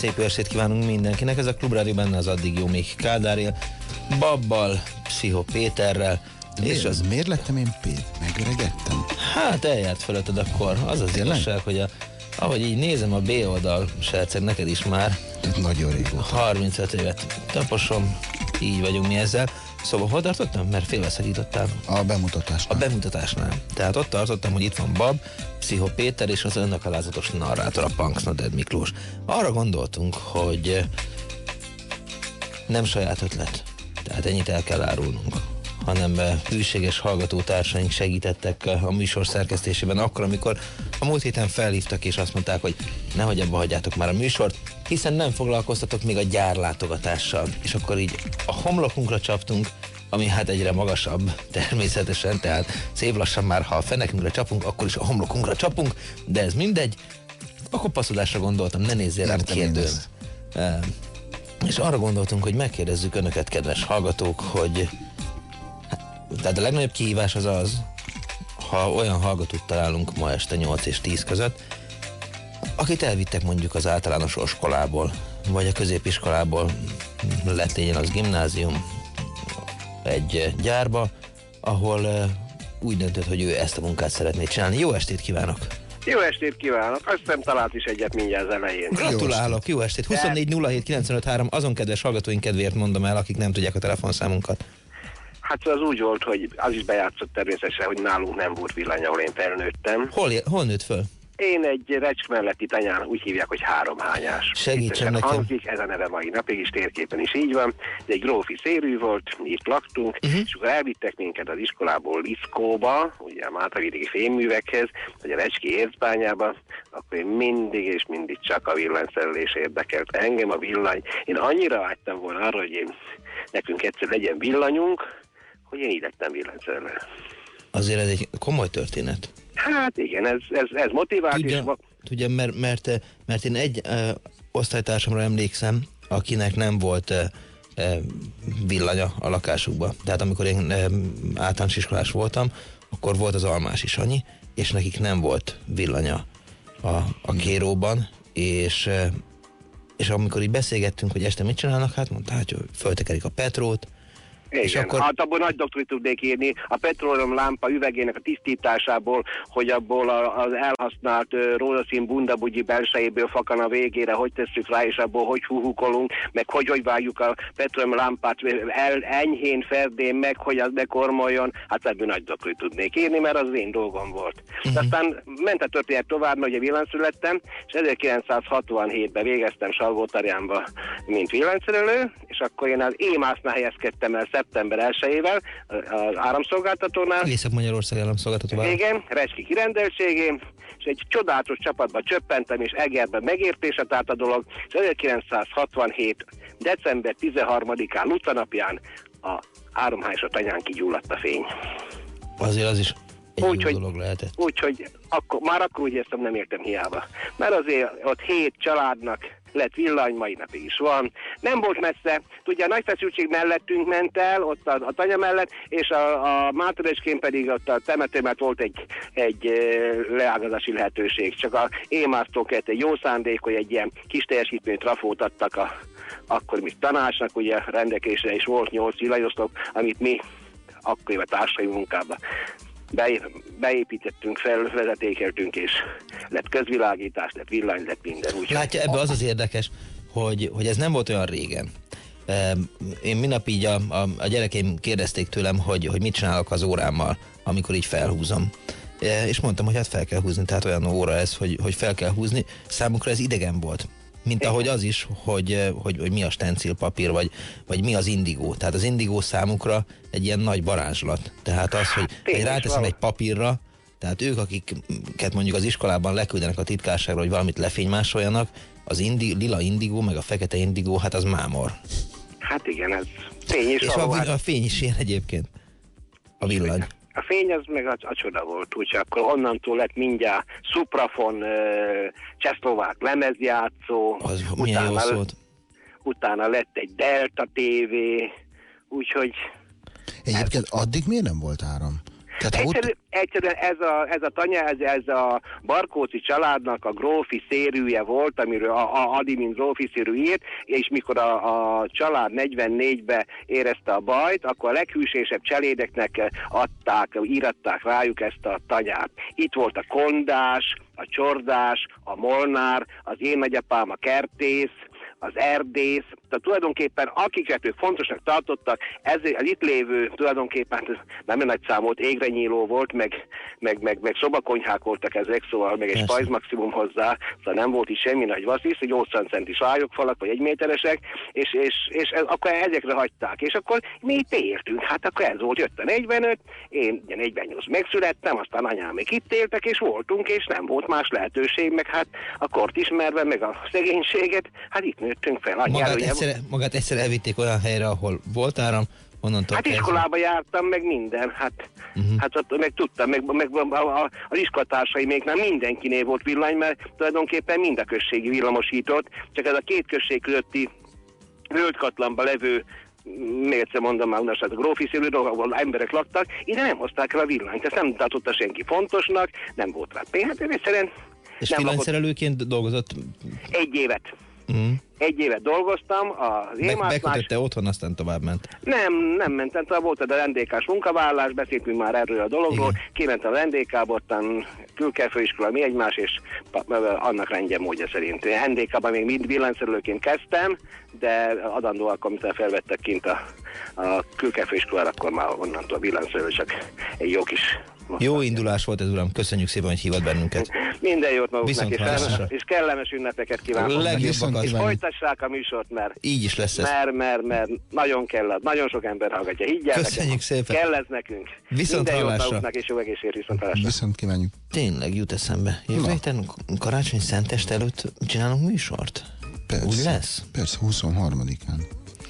Szép estét kívánunk mindenkinek. Ez a Klubrádió benne az addig jó még Kádáril, Babbal, Pszicho Péterrel. És az miért lettem én Pét? Megöregettem? Hát eljárt fölötted akkor. Az az igazság, hogy a, ahogy így nézem a B oldal, Serceg, neked is már Tehát nagyon régóta. 35 évet taposom, így vagyunk mi ezzel. Szóval hol tartottam? Mert félbeszakítottál. A bemutatás. A bemutatásnál. Tehát ott tartottam, hogy itt van Bab, Pszicho Péter és az önök alázatos narrátor, a Punks Noded Miklós. Arra gondoltunk, hogy eh, nem saját ötlet, tehát ennyit el kell árulnunk, hanem eh, hűséges hallgatótársaink segítettek eh, a műsor szerkesztésében akkor, amikor a múlt héten felhívtak és azt mondták, hogy nehogy abba hagyjátok már a műsort, hiszen nem foglalkoztatok még a gyárlátogatással. És akkor így a homlokunkra csaptunk, ami hát egyre magasabb természetesen, tehát szép lassan már, ha a fenekünkre csapunk, akkor is a homlokunkra csapunk, de ez mindegy. Akkor passzolásra gondoltam, ne nézzél rám kérdőn. Eh, És arra gondoltunk, hogy megkérdezzük önöket, kedves hallgatók, hogy hát, tehát a legnagyobb kihívás az az, ha olyan hallgatót találunk ma este 8 és 10 között, akit elvittek mondjuk az általános iskolából, vagy a középiskolából, lett legyen az gimnázium, egy eh, gyárba, ahol eh, úgy döntött, hogy ő ezt a munkát szeretné csinálni. Jó estét kívánok! Jó estét kívánok! Azt hiszem talált is egyet mindjárt az elején. Gratulálok, jó estét! 24 07 95 3, azon kedves hallgatóink kedvéért mondom el, akik nem tudják a telefonszámunkat. Hát az úgy volt, hogy az is bejátszott természetesen, hogy nálunk nem volt villany, ahol én felnőttem. Hol, hol nőtt föl? Én egy recsk melletti tanyán úgy hívják, hogy háromhányás. Segítsen nekem. Hangzik, ez a neve mai napig is térképen is így van. De egy grófi szérű volt, itt laktunk, uh-huh. és akkor elvittek minket az iskolából Liszkóba, ugye a Mátavidéki fémművekhez, vagy a Recski érzbányába, akkor én mindig és mindig csak a villanyszerelés érdekelt engem, a villany. Én annyira vágytam volna arra, hogy én, nekünk egyszer legyen villanyunk, hogy én így lettem villanyszerelő. Azért ez egy komoly történet. Hát igen, ez, ez, ez motivált, és Tudja, ma- tudja mert, mert, mert én egy uh, osztálytársamra emlékszem, akinek nem volt uh, uh, villanya a lakásukba. Tehát amikor én uh, általános iskolás voltam, akkor volt az Almási Sanyi, és nekik nem volt villanya a, a kéróban, és, és amikor így beszélgettünk, hogy este mit csinálnak, hát mondta, hát hogy föltekerik a petrót, Igen, És akkor- hát abból nagy doktorit tudnék írni, a petróleum lámpa üvegének a tisztításából, hogy abból a, az elhasznált uh, rózsaszín bundabugyi belsejéből fakan a végére, hogy tesszük rá, és abból hogy húhukolunk, meg hogy hogy vágjuk a petróleum lámpát el, enyhén, ferdén meg, hogy az bekormoljon, hát ebből nagy doktorit tudnék írni, mert az én dolgom volt. Uh-huh. Aztán ment a történet tovább, mert ugye villanyszülettem, és 1967-ben végeztem Salgótarjánba, mint villanyszerelő, és akkor én az émásznál helyezkedtem el szeptember 1-ével az áramszolgáltatónál. Észak-Magyarország államszolgáltató Igen, Recski kirendeltségén, és egy csodálatos csapatba csöppentem, és Egerben megértése állt a dolog, és 1967. december 13-án, Luca napján a áramhányos tanyán kigyulladt a fény. azért az is Egy Úgy. Úgyhogy akkor, már akkor úgy értem, nem értem hiába. Mert azért ott hét családnak lett villany, mai napig is van. Nem volt messze, ugye a nagy feszültség mellettünk ment el, ott a, a tanya mellett, és a, a Mátorecskén pedig ott a temető, mert volt egy, egy leágazási lehetőség. Csak a kellett egy jó szándék, hogy egy ilyen kis teljesítmény trafót adtak a akkor még tanácsnak, ugye rendelkezésre is volt nyolc villanyoszlop, amit mi akkor a társai munkába be, beépítettünk fel, vezetékeltünk, és lett közvilágítás, lett villany, lett minden. Úgy, Látja, ebbe az az érdekes, hogy, hogy ez nem volt olyan régen. Én minap így a, a, a gyerekeim kérdezték tőlem, hogy, hogy mit csinálok az órámmal, amikor így felhúzom. E, És mondtam, hogy hát fel kell húzni, tehát olyan óra ez, hogy, hogy fel kell húzni. Számukra ez idegen volt. Mint ahogy az is, hogy, eh, hogy, hogy mi a stencilpapír, vagy, vagy mi az indigó. Tehát az indigó számukra egy ilyen nagy varázslat. Tehát az, hogy is ráteszem egy papírra, tehát ők, akiket mondjuk az iskolában leküldenek a titkárságra, hogy valamit lefénymásoljanak, az indi, lila indigó, meg a fekete indigó, hát az mámor. Hát igen, ez fény és, És a, hát a fény is ilyen egyébként. A villany. A fény az meg a, a csoda volt, úgyhogy akkor onnantól lett mindjárt Suprafon, csehszlovák lemezjátszó, Az milyen jó szólt. utána lett egy Delta TV, úgyhogy Egyébként addig miért nem volt áram? Tehát ha Egyszerű, ott, egyszerűen ez a, ez a tanya, ez, a Barkóci családnak a grófi szérűje volt, amiről a, a Adi, mint grófi szérű írt, és mikor a, a család 44-be érezte a bajt, akkor a leghűsésebb cselédeknek adták, íratták rájuk ezt a tanyát. Itt volt a kondás, a csordás, a molnár, az én nagyapám a kertész, az erdész, tehát tulajdonképpen akiket ők fontosnak tartottak, ez az itt lévő tulajdonképpen nem nagy szám volt, égre nyíló volt, meg, meg, meg, meg szobakonyhák voltak ezek, szóval meg egy spajz maximum hozzá, szóval nem volt itt semmi nagy vasszisz, 80 centis vályogfalak, vagy egy méteresek, és, és, és ez, akkor ezekre hagyták. És akkor mi itt értünk, hát akkor ez volt, jött a 45, én ugye 48 megszülettem, aztán anyám még itt éltek, és voltunk, és nem volt más lehetőség, meg hát a kort ismerve, meg a szegénységet, hát itt nőttünk fel. Magát előnye- egyszer, magát egyszer elvitték olyan helyre, ahol volt áram, onnantól Hát kezdve- iskolába jártam, meg minden, hát, uh-huh. hát ott meg tudtam, meg, meg a, a, az iskolatársaimnél mindenkinél volt villany, mert tulajdonképpen mind a községi villamosított, csak ez a két község közötti völgykatlanba levő még egyszer mondom már unasát, a grófi szélő, ahol emberek laktak, ide nem hozták el a villanyt, ezt nem tartotta senki fontosnak, nem volt rá pénz, hát egyszerűen És villanyszerelőként dolgozott, egy évet. mm, Egy évet dolgoztam az émászlás, bekötötte otthon, aztán tovább ment. nem, nem mentem tovább, volt a rendékás munkavállás, beszéltünk már erről a dologról, Igen. kimentem a rendékába, ottan külkelfőiskola, mi egymás, és annak rendje módja szerint. NDK-ban még mind villanyszerelőként kezdtem, de adandó alkalom, felvettek kint a, a külkelfőiskolára, akkor már onnantól villanyszerelő, csak egy jó kis... Jó indulás volt ez, uram. Köszönjük szépen, hogy hívott bennünket. Minden jót maguknak, Viszont és, hallásra. és kellemes ünnepeket A kívánok. legjobbakat. kívánjuk. Folytassák a műsort, mert Így is lesz ez. mert, mert, mert nagyon kell, nagyon sok ember hallgatja. Higgyel Köszönjük nekem, szépen. Kell ez nekünk. Viszont Minden jót hallásra. maguknak, és jó egészségért viszont hallásra. viszont kívánjuk. Tényleg jut eszembe. Jövő héten karácsony szentest előtt csinálunk műsort? Persze. Úgy lesz? Persze, 23-án.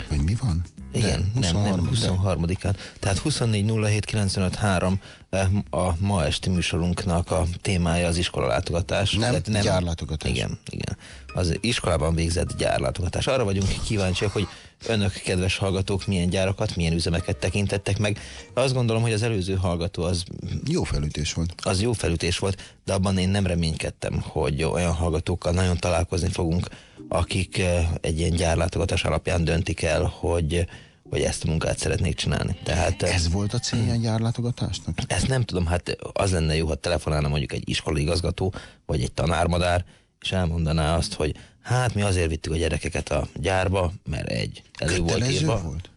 Vagy mi van? Igen, nem, nem, 23, 23-án. Tehát 24 07 95 3 eh, a ma esti műsorunknak a témája az iskolalátogatás. Nem, Tehát gyárlátogatás. Igen, igen. Az iskolában végzett gyárlátogatás. Arra vagyunk kíváncsiak, hogy önök, kedves hallgatók, milyen gyárakat, milyen üzemeket tekintettek meg. Azt gondolom, hogy az előző hallgató az. Jó felütés volt. az jó felütés volt, de abban én nem reménykedtem, hogy olyan hallgatókkal nagyon találkozni fogunk, akik eh, egy ilyen gyárlátogatás alapján döntik el, hogy, hogy ezt a munkát szeretnék csinálni. Tehát eh, Ez volt a célja a gyárlátogatásnak? ezt nem tudom, hát az lenne jó, ha telefonálna mondjuk egy iskolaigazgató, vagy egy tanármadár, és elmondaná azt, hogy hát mi azért vittük a gyerekeket a gyárba, mert egy, elő volt Kötelező írva. volt?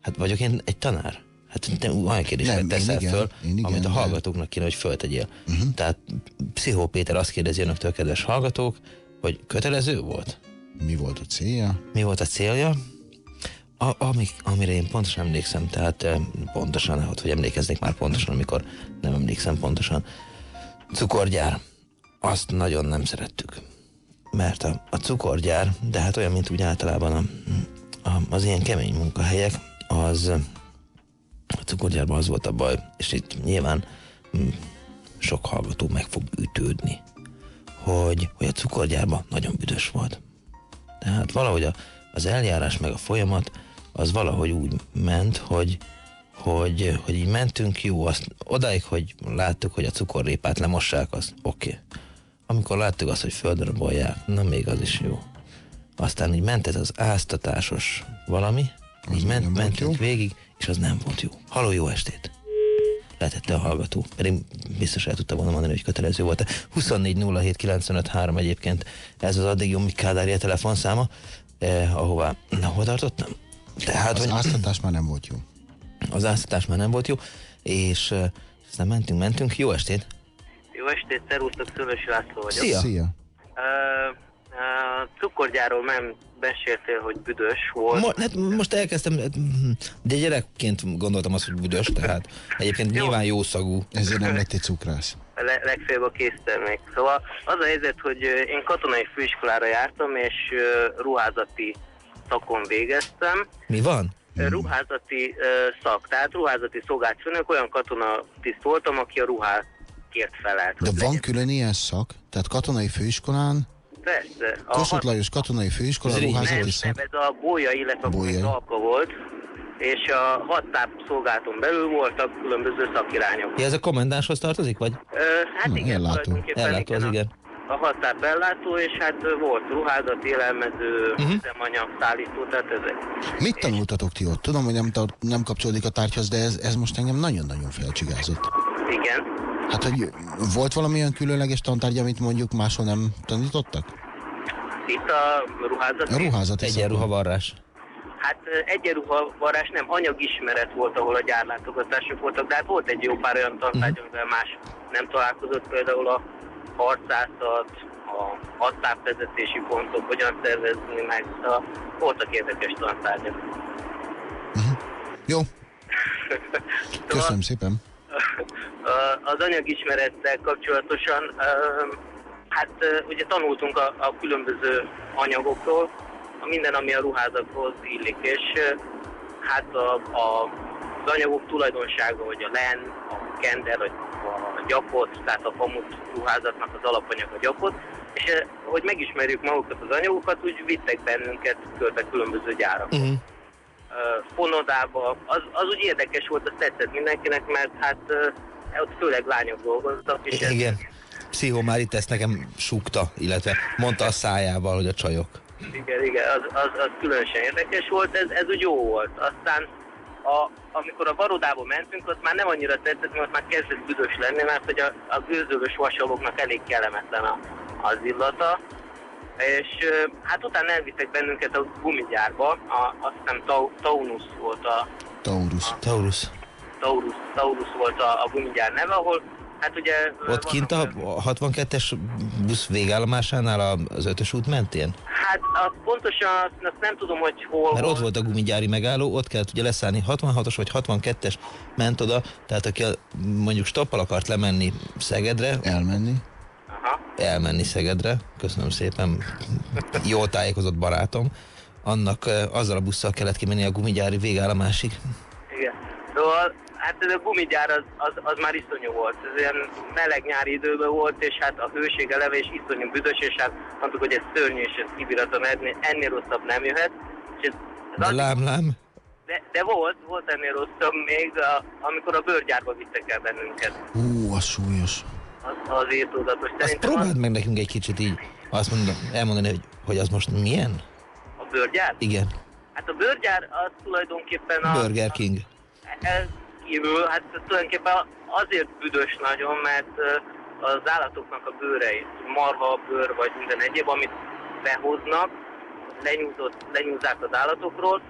Hát vagyok én egy tanár? Hát te olyan kérdéseket teszel igen, föl, én igen, amit a hallgatóknak kéne, hogy föltegyél. Uh-huh. Tehát Pszichó Péter azt kérdezi önöktől, kedves hallgatók, hogy kötelező volt? Mi volt a célja? Mi volt a célja? A, ami, amire én pontosan emlékszem, tehát eh, pontosan, hát, hogy emlékeznék már pontosan, amikor nem emlékszem pontosan. Cukorgyár. Azt nagyon nem szerettük. Mert a, a cukorgyár, de hát olyan, mint úgy általában a, a, az ilyen kemény munkahelyek, az a cukorgyárban az volt a baj, és itt nyilván mm, sok hallgató meg fog ütődni, hogy, hogy a cukorgyárban nagyon büdös volt. Tehát valahogy a, az eljárás meg a folyamat az valahogy úgy ment, hogy, hogy, hogy így mentünk, jó, azt odáig, hogy láttuk, hogy a cukorrépát lemossák, az oké. Okay. Amikor láttuk azt, hogy földre bolják, na még az is jó. Aztán így ment ez az áztatásos valami, Az így ment, jó? végig, és az nem volt jó. Haló, jó estét! Letette a hallgató, pedig biztos el tudta volna mondani, hogy kötelező volt. 24 egyébként ez az addig jó Kádárja telefonszáma, eh, ahová, na, hol tartottam? Tehát, Az hogy áztatás már nem volt jó. az áztatás már nem volt jó, és uh, aztán mentünk, mentünk. Jó estét! Jó estét, szervusztok, Szülősi László vagyok. Szia! Szia. Uh, uh, cukorgyáról nem meséltél, hogy büdös volt. Mo- hát most elkezdtem, de gyerekként gondoltam azt, hogy büdös, tehát egyébként Jó. nyilván jó szagú. Ezért nem lettél cukrász. Le- legfeljebb a késztermék. Szóval az a helyzet, hogy én katonai főiskolára jártam, és ruházati szakon végeztem. Mi van? Ruházati szak, tehát ruházati szolgálatfőnök, olyan katonatiszt voltam, aki a ruhákért felelt. De van legyen. külön ilyen szak? Tehát katonai főiskolán, Persze. A Kossuth Lajos katonai főiskola ruházati nem, szak? nem, ez a bolya, illetve Bolyai. a alka volt, és a hat táp szolgálaton belül voltak különböző szakirányok. Ja, ez a kommendánshoz tartozik, vagy? Ö, hát Hm, igen, ellátó. Ellátó, az a- igen. A hat táp ellátó, és hát volt ruházat, élelmező, Mhm. uh-huh. üzemanyag, szállító, tehát ezek. Mit tanultatok ti ott? Tudom, hogy nem, tar- nem kapcsolódik a tárgyhoz, de ez, ez most engem nagyon-nagyon felcsigázott. Igen. Hát, hogy volt valamilyen különleges tantárgy, amit mondjuk máshol nem tanítottak? Itt a ruházat. A ruházati Egyenruhavarrás. Hát ö, egyenruha varás nem, anyagismeret volt, ahol a gyárlátogatások voltak, de hát volt egy jó pár olyan tantárgy, Mhm. amivel más nem találkozott, például a harcászat, a hattápvezetési pontok, hogyan szervezni meg, szóval voltak érdekes tantárgyak. Jó, Szóval- köszönöm szépen. Az anyagismerettel kapcsolatosan, hát ugye tanultunk a, a különböző anyagokról, a minden, ami a ruházathoz illik, és hát a, a, az anyagok tulajdonsága, hogy a len, a kender, a, a gyapot, tehát a pamut ruházatnak az alapanyag a gyapot, és hogy megismerjük magukat az anyagokat, úgy vittek bennünket körbe különböző gyárak Uh-huh. Fonodába, az, az úgy érdekes volt, az tetszett mindenkinek, mert hát ott főleg lányok dolgoztak, és ez- Igen. Pszichó már itt ezt nekem súgta, illetve mondta a szájával, hogy a csajok. igen, igen az, az, az különösen érdekes volt, ez, ez úgy jó volt. Aztán a, amikor a varodába mentünk, ott már nem annyira tetszett, mert már kezdett büdös lenni, mert hogy a, a gőzölős vasalóknak elég kellemetlen a, az illata. És hát utána elvittek bennünket a gumigyárba, a, azt hiszem Tau, Taunus volt a, Taurus. Taurus. Taurus, Taurus volt a, a gumigyár neve, ahol hát ugye... Ott kint a olyan- 62-es busz végállomásánál a- az ötös út mentén? Hát az pontosan azt, azt nem tudom, hogy hol Mert ott volt a gumigyári megálló, ott kellett ugye leszállni 66-os vagy 62-es ment oda, tehát aki a, mondjuk stoppal akart lemenni Szegedre, Elmenni. Aha. elmenni Szegedre, köszönöm szépen, jól tájékozott barátom, annak azzal a busszal kellett kimenni a gumigyári végállomásig. Igen. Szóval hát ez a gumigyár az, az, az már iszonyú volt. Ez ilyen meleg nyári időben volt, és hát a hőség eleve is iszonyú büdös, és hát mondtuk, hogy ez szörnyű, és ez kibíratom, ennél, ennél rosszabb nem jöhet. És ez, ez az- lám, lám, de, de volt, volt ennél rosszabb még, a, amikor a bőrgyárba vittek el bennünket. Hú, az súlyos. Az, az írtózatos. azt próbáld meg nekünk egy kicsit így, azt mondom, elmondani, hogy, hogy az most milyen? a bőrgyár? Igen, Hát a bőrgyár az tulajdonképpen a... Burger King. Ez kívül, hát tulajdonképpen azért büdös nagyon, mert az állatoknak a bőrei, marha, bőr vagy minden egyéb, amit behoznak, lenyúzott, lenyúzzák az állatokról,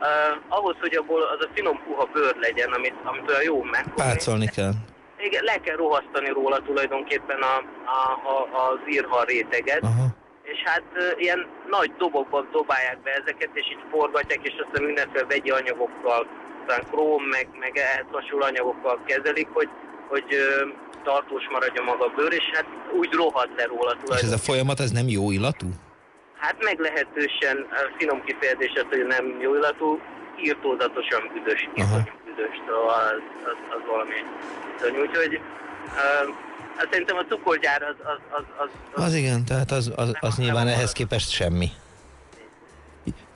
uh, ahhoz, hogy abból az a finom puha bőr legyen, amit, amit olyan jó megfogni. Pácolni kell. Igen, le kell rohasztani róla tulajdonképpen a, a, a, az írhal réteget, Aha. és hát ilyen nagy dobokban dobálják be ezeket, és így forgatják, és aztán mindenféle vegyi anyagokkal, aztán króm, meg, meg ehhez hasonló anyagokkal kezelik, hogy, hogy tartós maradjon maga a bőr, és hát úgy rohad le róla És ez tulajdonképpen. a folyamat, ez nem jó illatú? Hát meglehetősen finom kifejezés az, hogy nem jó illatú, írtózatosan büdös, Aha. Szóval az, az, az valami szörnyű. Úgyhogy Ö, hát szerintem a cukorgyár az... Az, az, az, az, Az igen, tehát az, az, az nyilván ehhez marad. képest semmi.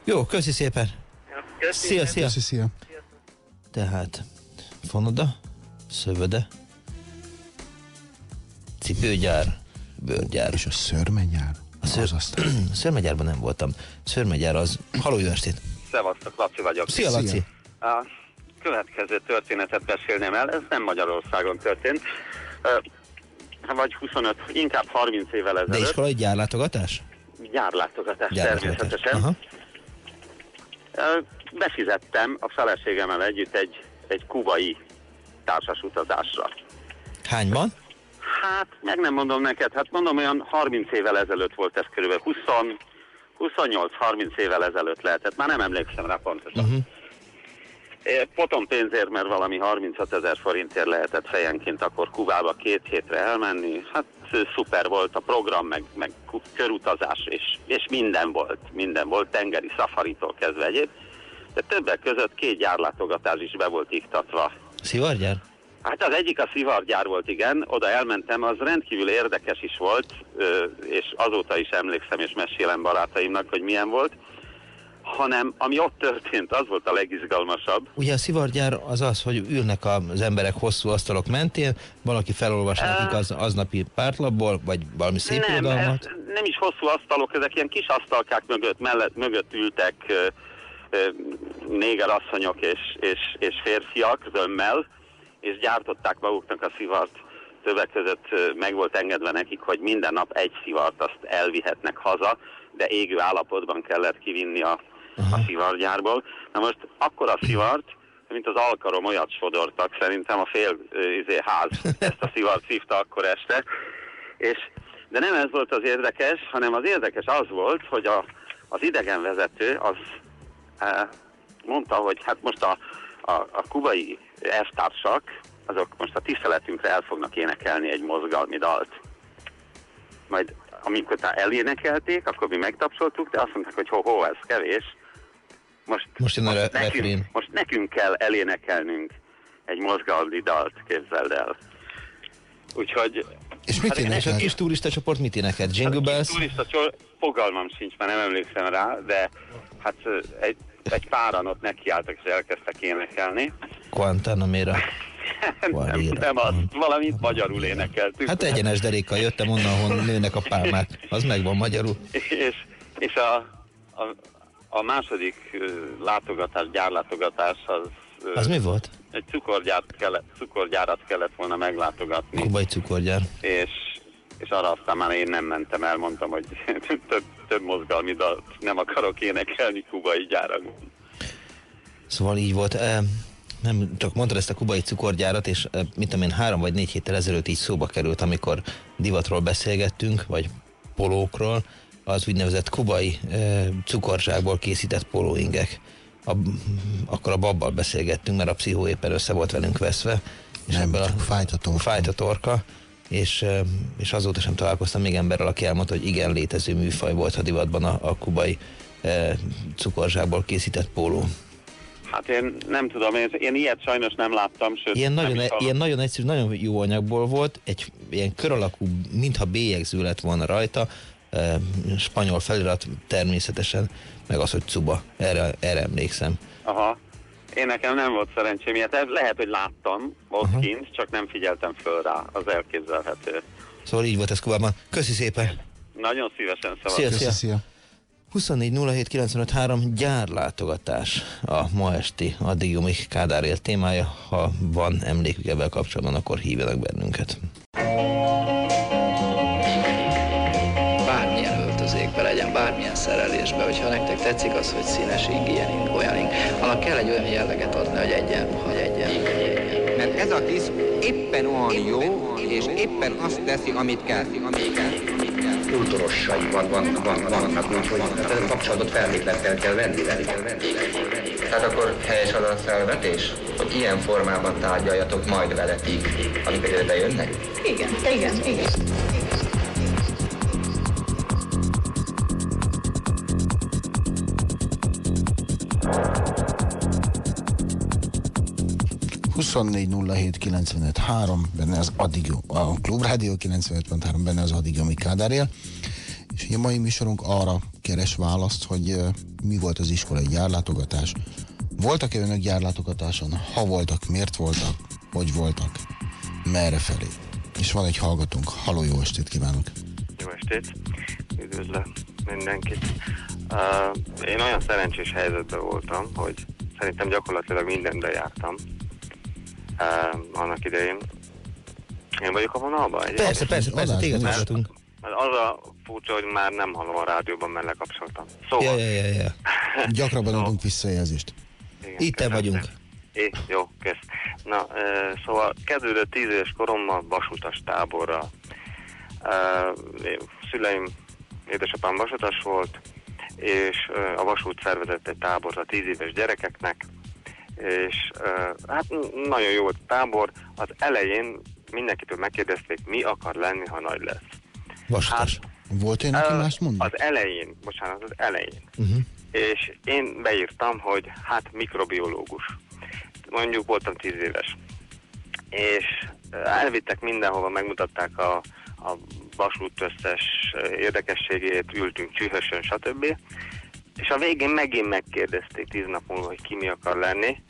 Jó, köszi szépen. Köszi. Szia, szia. Szia, szia. Tehát fonoda, szövöde, cipőgyár, bőrgyár. És a szörmegyár? A ször... Az aztán. Szörmegyárban nem voltam. Szörmegyár az... Haló, jó estét! Szevasztok, Laci vagyok. Szia, Szia. Laci! A következő történetet mesélném el, ez nem Magyarországon történt, vagy 25, inkább 30 évvel De ezelőtt. iskolai gyárlátogatás? Gyárlátogatás, Gyárlátogatás. természetesen. Aha. Befizettem a feleségemmel együtt egy, egy kubai társas utazásra. Hányban? Hát, meg nem mondom neked, hát mondom olyan 30 évvel ezelőtt volt ez körülbelül, 20, 28-30 évvel ezelőtt lehetett, már nem emlékszem rá pontosan. Uh-huh. É, Potom pénzért, mert valami 36 ezer forintért lehetett fejenként akkor Kubába két hétre elmenni. Hát szuper volt a program, meg, meg körutazás, és, és minden volt. Minden volt, tengeri szafaritól kezdve egyéb. De többek között két gyárlátogatás is be volt iktatva. Szivargyár? Hát az egyik a szivargyár volt, igen, oda elmentem, az rendkívül érdekes is volt, és azóta is emlékszem és mesélem barátaimnak, hogy milyen volt, hanem ami ott történt, az volt a legizgalmasabb. Ugye a szivargyár az az, hogy ülnek az emberek hosszú asztalok mentén, valaki felolvas nekik az aznapi pártlapból, vagy valami szép nem, irodalmat. ez nem is hosszú asztalok, ezek ilyen kis asztalkák mögött, mellett, mögött ültek ö, ö, néger asszonyok és, és, és férfiak zömmel, és gyártották maguknak a szivart. Többek között meg volt engedve nekik, hogy minden nap egy szivart azt elvihetnek haza, de égő állapotban kellett kivinni a, a szivargyárból. Na most akkor a szivart, mint az alkarom olyat sodortak, szerintem a fél izé, ház ezt a szivart szívta akkor este. És, de nem ez volt az érdekes, hanem az érdekes az volt, hogy a, az idegenvezető az e, mondta, hogy hát most a, a, a kubai elvtársak, azok most a tiszteletünkre el fognak énekelni egy mozgalmi dalt. Majd amikor elénekelték, akkor mi megtapsoltuk, de azt mondták, hogy ho-ho, ez kevés. Most, Most jön a refrén. nekünk, most nekünk kell elénekelnünk egy mozgalmi dalt, képzeld el. Úgyhogy... És mit Hát És a énekel? kis turista csoport mit énekelt? Jingle Hát, Bells? Turista csor, fogalmam sincs, már nem emlékszem rá, de hát egy, egy páran ott nekiálltak és elkezdtek énekelni. Guantanamera. nem, nem az, valamit magyarul énekeltük. Hát egyenes derékkal jöttem onnan, ahol nőnek a pálmák. Az megvan magyarul. És, és a, a, a második látogatás, gyárlátogatás az, Az mi volt? egy cukorgyárat kellett, cukorgyárat kellett volna meglátogatni, Kubai cukorgyár. és, és arra aztán már én nem mentem el, mondtam, hogy több, több mozgalmi dalt nem akarok énekelni kubai gyárak. Szóval így volt. Nem csak mondtad ezt a kubai cukorgyárat, és mit tudom én, három vagy négy héttel ezelőtt így szóba került, amikor divatról beszélgettünk, vagy polókról, az úgynevezett kubai cukorságból készített polóingek. A, akkor a babbal beszélgettünk, mert a pszichó éppen össze volt velünk veszve. És Nem, ebből csak fájt a torka. Fájt a torka, és, és azóta sem találkoztam még emberrel, aki elmondta, hogy igen, létező műfaj volt a divatban a, a kubai eh, cukorzsákból készített póló. Hát én nem tudom, én, én ilyet sajnos nem láttam, sőt Ilyen nagyon, e- ilyen nagyon egyszerű, nagyon jó anyagból volt, egy ilyen kör alakú, mintha bélyegző lett volna rajta, e, spanyol felirat természetesen, meg az, hogy cuba, erre, erre emlékszem. Aha. Én nekem nem volt szerencsém ilyet. Ez Lehet, hogy láttam ott uh-huh. kint, csak nem figyeltem föl rá. Az elképzelhető. Szóval így volt ez Kubában. Köszi szépen! Nagyon szívesen Szia, szavazok. Szia. 24 07 95 3 gyárlátogatás a ma esti addigiumig Kádár élt témája. Ha van emlékük ebben kapcsolatban, akkor hívjanak bennünket. Bármilyen szerelésbe, hogyha nektek tetszik az, hogy színes ing, ilyen ing, olyan ing, annak kell egy olyan jelleget adni, hogy egyenruha, hogy egyenruha, hogy egyenruha. Mert ez a tiszt éppen olyan jó, és éppen azt teszi, amit kell. Amit kell. kultúrossai van, van, van, vannak, úgyhogy hát ez a kapcsolatot feltétlenül kell venni velük. Tehát akkor helyes az a felvetés, hogy ilyen formában tárgyaljatok majd veletik, amikor ide bejönnek? Igen, igen, igen. 24.07.95.3, benne az addig a Klubrádió 95.3, benne az addig, ami Kádár És a mai műsorunk arra keres választ, hogy mi volt az iskolai gyárlátogatás. Voltak-e önök gyárlátogatáson? Ha voltak, miért voltak? Hogy voltak? Merre felé? És van egy hallgatónk. Haló, jó estét kívánok! Jó estét! Üdvözlök mindenkit! Uh, én olyan szerencsés helyzetben voltam, hogy szerintem gyakorlatilag mindenbe jártam uh, annak idején. Én vagyok a vonalban? Persze, persze, persze, persze téged hallgatunk. Az a furcsa, hogy már nem hallom a rádióban, mert lekapcsoltam. Szóval... Ja, ja, ja, ja. Gyakrabban adunk visszajelzést. Igen, Itt te vagyunk. É, jó, kész. Na, e, szóval kezdődött tíz éves korommal vasutas táborra. E, szüleim, édesapám vasutas volt, és a vasút szervezett egy tábort a tíz éves gyerekeknek, és hát nagyon jó volt a tábor. Az elején mindenkitől megkérdezték, mi akar lenni, ha nagy lesz. Vasutas. Hát, volt én neki más mondani? Az elején, bocsánat, az elején. Uh-huh. És én beírtam, hogy hát mikrobiológus. Mondjuk voltam tíz éves. És elvittek mindenhova, megmutatták a, a vasút összes érdekességét, ültünk csühösön, stb. És a végén megint megkérdezték tíz nap múlva, hogy ki mi akar lenni,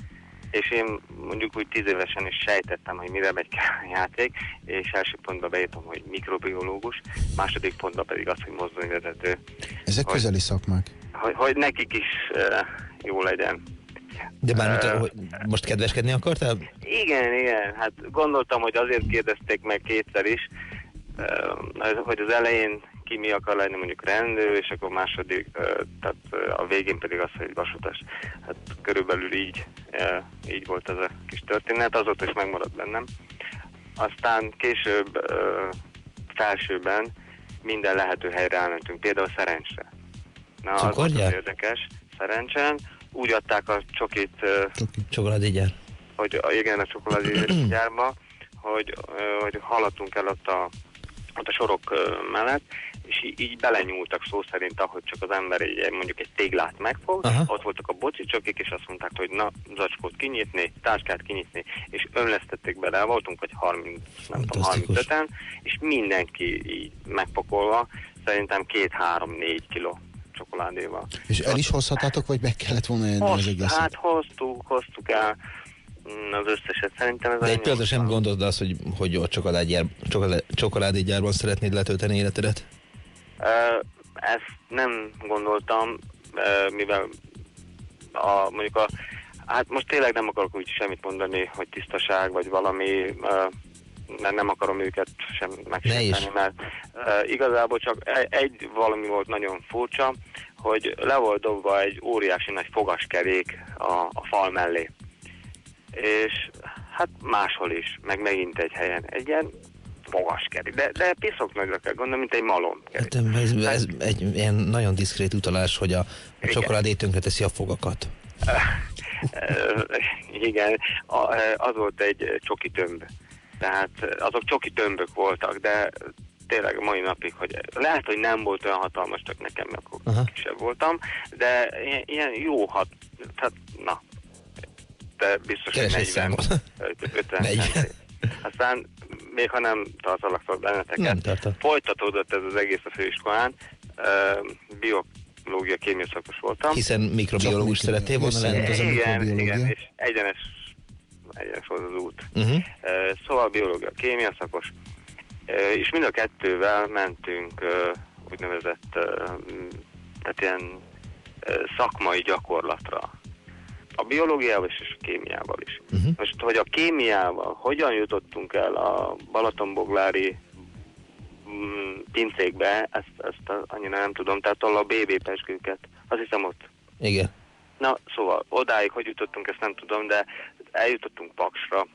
és én mondjuk úgy tíz évesen is sejtettem, hogy mire megy a játék, és első pontban beírtam, hogy mikrobiológus, második pontban pedig az, hogy mozdonyvezető. Ezek hogy, közeli szakmák? Hogy, hogy nekik is uh, jó legyen. De már uh, hogy most kedveskedni akartál? Igen, igen. Hát gondoltam, hogy azért kérdezték meg kétszer is, hogy az elején ki mi akar lenni mondjuk rendő, és akkor második, tehát a végén pedig az, hogy vasutas. Hát körülbelül így, így volt ez a kis történet, azóta is megmaradt bennem. Aztán később felsőben minden lehető helyre elmentünk, például szerencsre. Na, az az érdekes, szerencsen. Úgy adták a csokit... Csokoládégyár. Hogy igen, a csokoládégyárba, hogy, hogy haladtunk el ott a, ott a sorok mellett, és így, belenyúltak szó szerint, ahogy csak az ember egy, mondjuk egy téglát megfog, Aha. ott voltak a bocicsokik, és azt mondták, hogy na, zacskót kinyitni, táskát kinyitni, és önlesztették bele, voltunk vagy 30, nem tudom, 35-en, és mindenki így megpakolva, szerintem két-három-négy kiló csokoládéval. És el is hozhatátok, vagy meg kellett volna enni az egészet? Hát hoztuk, hoztuk el az összeset. Szerintem ez De egy például sem gondolod azt, hogy, hogy a csokoládégyárban szeretnéd letölteni életedet? Ezt nem gondoltam, mivel a, mondjuk a, hát most tényleg nem akarok úgy semmit mondani, hogy tisztaság vagy valami, mert nem akarom őket sem megsérteni, mert igazából csak egy valami volt nagyon furcsa, hogy le volt dobva egy óriási nagy fogaskerék a, a fal mellé. És hát máshol is, meg megint egy helyen. Egy ilyen fogaskerék. De, de piszok nagyra kell gondolni, mint egy malom. Hát ez, ez egy ilyen nagyon diszkrét utalás, hogy a, a csokoládé tönkre teszi a fogakat. Igen, az volt egy csoki tömb. Tehát azok csoki tömbök voltak, de tényleg mai napig, hogy lehet, hogy nem volt olyan hatalmas, csak nekem, akkor Aha. kisebb voltam, de ilyen jó hat, tehát na, de biztos, hogy 40, 50 Aztán még ha nem tartalak fel benneteket, nem folytatódott ez az egész a főiskolán, biológia, kémia szakos voltam. Hiszen mikrobiológus szerettél volna lenni? Az igen, igen, és egyenes, egyenes volt az út. Uh-huh. Uh, szóval biológia, kémia szakos, és mind a kettővel mentünk úgynevezett, tehát ilyen szakmai gyakorlatra a biológiával és a kémiával is. Uh-huh. Most, hogy a kémiával hogyan jutottunk el a Balatonboglári mm, pincékbe, ezt, ezt annyira nem tudom, tehát a BB peskőket, azt hiszem ott. Igen. Na, szóval odáig, hogy jutottunk, ezt nem tudom, de eljutottunk Paksra,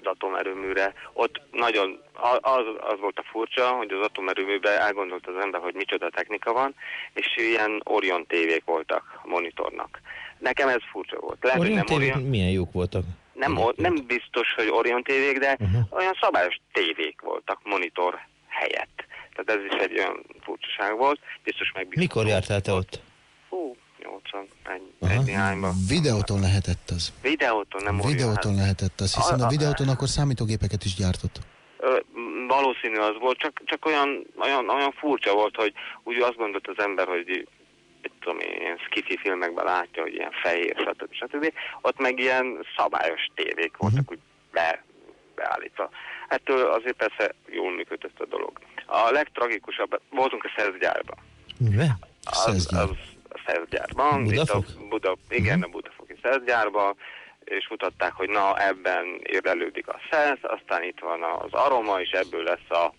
az atomerőműre. Ott nagyon, az, az volt a furcsa, hogy az atomerőműben elgondolt az ember, hogy micsoda technika van, és ilyen Orion tévék voltak a monitornak. Nekem ez furcsa volt. Lehet, Orion nem Orion... milyen jók voltak? Nem, o, nem biztos, hogy Orion tévék, de uh-huh. olyan szabályos tévék voltak monitor helyett. Tehát ez is egy olyan furcsaság volt. Biztos meg Mikor jártál te ott? Hú, 81 egy néhányban. Videóton lehetett az. Videóton, nem óriás. Videóton lehetett az, hiszen A- a a- videóton akkor számítógépeket is gyártott. Ö, valószínű az volt, csak, csak olyan, olyan, olyan furcsa volt, hogy úgy azt gondolt az ember, hogy tudom én, skifi filmekben látja, hogy ilyen fehér, stb. stb. Ott meg ilyen szabályos tévék voltak úgy be, beállítva. Ettől azért persze jól működött a dolog. A legtragikusabb, voltunk a szerzgyárban. Mivel? Az, az a szerzgyárban. Budafok? Itt a Buda, igen, a budafoki szerzgyárban és mutatták, hogy na ebben érlelődik a szerz, aztán itt van az aroma, és ebből lesz a,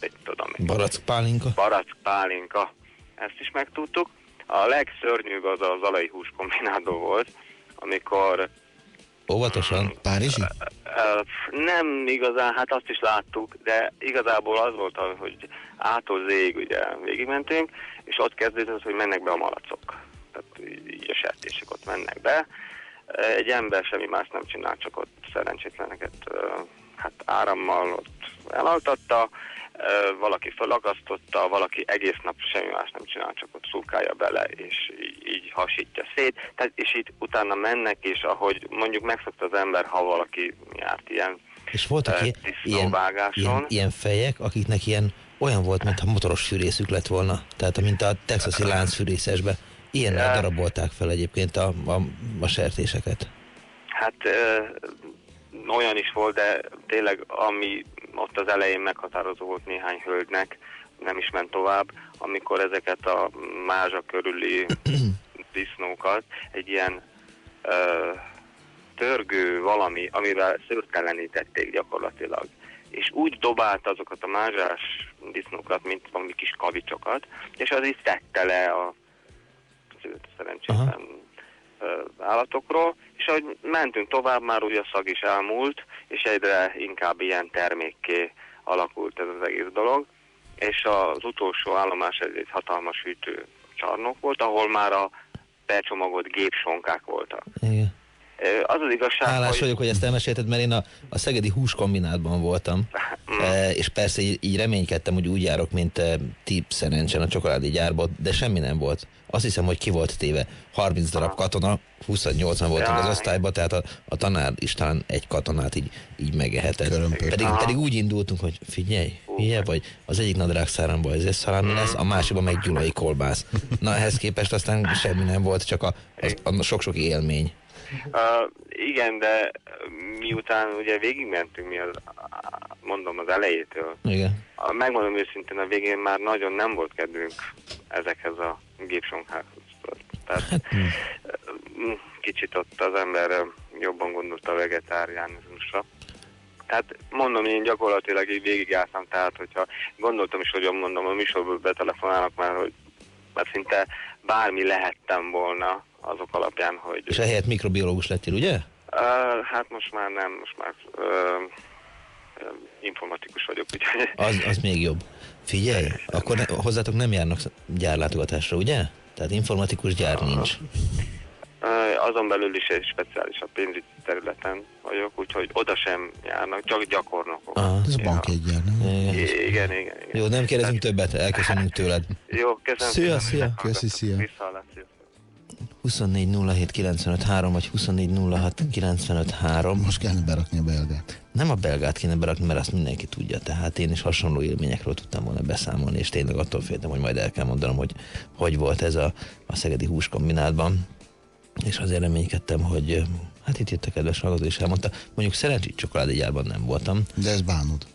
egy tudom én, Barack pálinka. barack pálinka. Ezt is megtudtuk. A legszörnyűbb az a zalai hús kombinátó volt, amikor Óvatosan. Párizsi? Ö, Nem igazán, hát azt is láttuk, de igazából az volt, hogy ától zég ugye végigmentünk, és ott kezdődött, hogy mennek be a malacok. Tehát így a sertések ott mennek be. Egy ember semmi más nem csinál, csak ott szerencsétleneket hát árammal ott elaltatta, valaki felakasztotta, valaki egész nap semmi más nem csinál, csak ott szurkálja bele, és így, hasítja szét. Tehát, és itt utána mennek, és ahogy mondjuk megszokta az ember, ha valaki járt ilyen És voltak ilyen, ilyen, ilyen fejek, akiknek ilyen olyan volt, mintha motoros fűrészük lett volna. Tehát, mint a texasi láncfűrészesbe. Ilyennel darabolták fel egyébként a, a, a sertéseket. Hát ö, olyan is volt, de tényleg ami ott az elején meghatározó volt néhány hölgynek, nem is ment tovább, amikor ezeket a mázsa körüli disznókat egy ilyen ö, törgő valami, amivel szőrtelenítették gyakorlatilag. És úgy dobálta azokat a mázsás disznókat, mint valami kis kavicsokat, és az is szedte le a szőrt szerencsétlen ö, állatokról, és ahogy mentünk tovább, már ugye a szag is elmúlt, és egyre inkább ilyen termékké alakult ez az egész dolog, és az utolsó állomás egy, egy hatalmas hűtő csarnok volt, ahol már a becsomagolt gépsonkák voltak. Igen. Az az igazság, Hálás hogy... vagyok, hogy ezt elmesélted, mert én a, a szegedi húskombinátban voltam, e, és persze így, így reménykedtem, hogy úgy járok, mint e, ti szerencsen a csokoládé gyárban, de semmi nem volt. Azt hiszem, hogy ki volt téve 30 darab katona, 28-an voltunk Ja, az osztályban, tehát a, a tanár is talán egy katonát így, így megehetett. Pedig, Aha. pedig úgy indultunk, hogy figyelj, hülye vagy, az egyik nadrág száramba ez szalámi lesz, a másikban meg gyulai kolbász. Na ehhez képest aztán semmi nem volt, csak a, az, a sok-sok élmény. Uh, igen, de miután ugye végigmentünk mi az, mondom az elejétől, Igen. a, megmondom őszintén, a végén már nagyon nem volt kedvünk ezekhez a gépsonkákhoz. Tehát mm, kicsit ott az ember jobban gondolt a vegetáriánizmusra. Tehát mondom, én gyakorlatilag így végigjártam, tehát hogyha gondoltam is, hogy mondom, a műsorból betelefonálnak már, hogy mert szinte bármi lehettem volna azok alapján, hogy... És ehelyett mikrobiológus lettél, ugye? Uh, hát most már nem, most már uh, informatikus vagyok, úgyhogy... Az, az még jobb. Figyelj, akkor ne, hozzátok nem járnak gyárlátogatásra, ugye? Tehát informatikus gyár nincs. Azon belül is egy speciális a pénzügyi területen vagyok, úgyhogy oda sem járnak, csak gyakornokok. Aha. Ez a bankjegyen, nem? Igen. Igen, igen, igen. Jó, nem kérdezünk többet, elköszönünk tőled. Jó, köszönöm. Szia, szia. Köszi, szia. Visszahallás, szia. 24 07 95 3, vagy 24 06 95 3. Most kellene berakni a belgát. Nem a belgát kéne berakni, mert azt mindenki tudja. Tehát én is hasonló élményekről tudtam volna beszámolni, és tényleg attól féltem, hogy majd el kell mondanom, hogy hogy volt ez a, a szegedi húskombinátban. És azért reménykedtem, hogy hát itt jött a kedves hallgató, és elmondta, mondjuk szerencsét csokoládégyárban nem voltam, De ez bánod.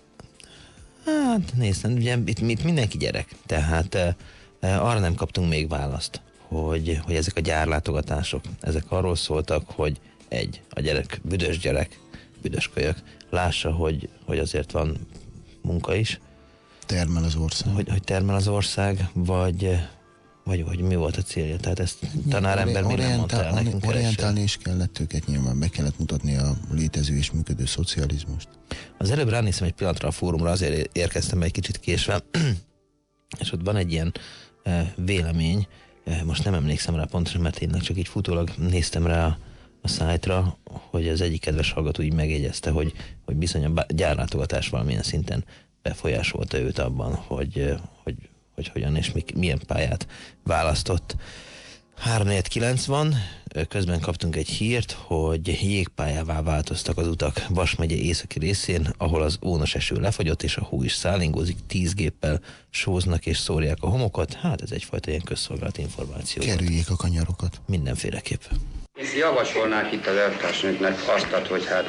Hát nézd, ugye itt, itt mindenki gyerek, tehát e, e, arra nem kaptunk még választ, hogy, hogy ezek a gyárlátogatások, ezek arról szóltak, hogy egy, a gyerek, büdös gyerek, büdös kölyök, lássa, hogy, hogy azért van munka is, Termel az ország. hogy, hogy termel az ország, vagy, vagy, vagy mi volt a célja. Tehát ezt tanárember még nem mondta el nekünk Orientálni is kellett őket nyilván, meg kellett mutatni a létező és működő szocializmust. Az előbb ránéztem egy pillanatra a fórumra, azért érkeztem egy kicsit késve, és ott van egy ilyen eh, vélemény, most nem emlékszem rá pontosan, mert tényleg csak így futólag néztem rá a, a szájtra, hogy az egyik kedves hallgató így megjegyezte, hogy, hogy bizony a gyárlátogatás valamilyen szinten befolyásolta őt abban, hogy, eh, hogy, hogy hogyan és mik, milyen pályát választott. 349 van, közben kaptunk egy hírt, hogy jégpályává változtak az utak Vas megye északi részén, ahol az ónos eső lefagyott, és a hó is szállingózik, tíz géppel sóznak és szórják a homokot. Hát ez egyfajta ilyen közszolgálati információ. Kerüljék a kanyarokat. Mindenféleképp. Én javasolnák itt az elvtársnőknek azt, hogy hát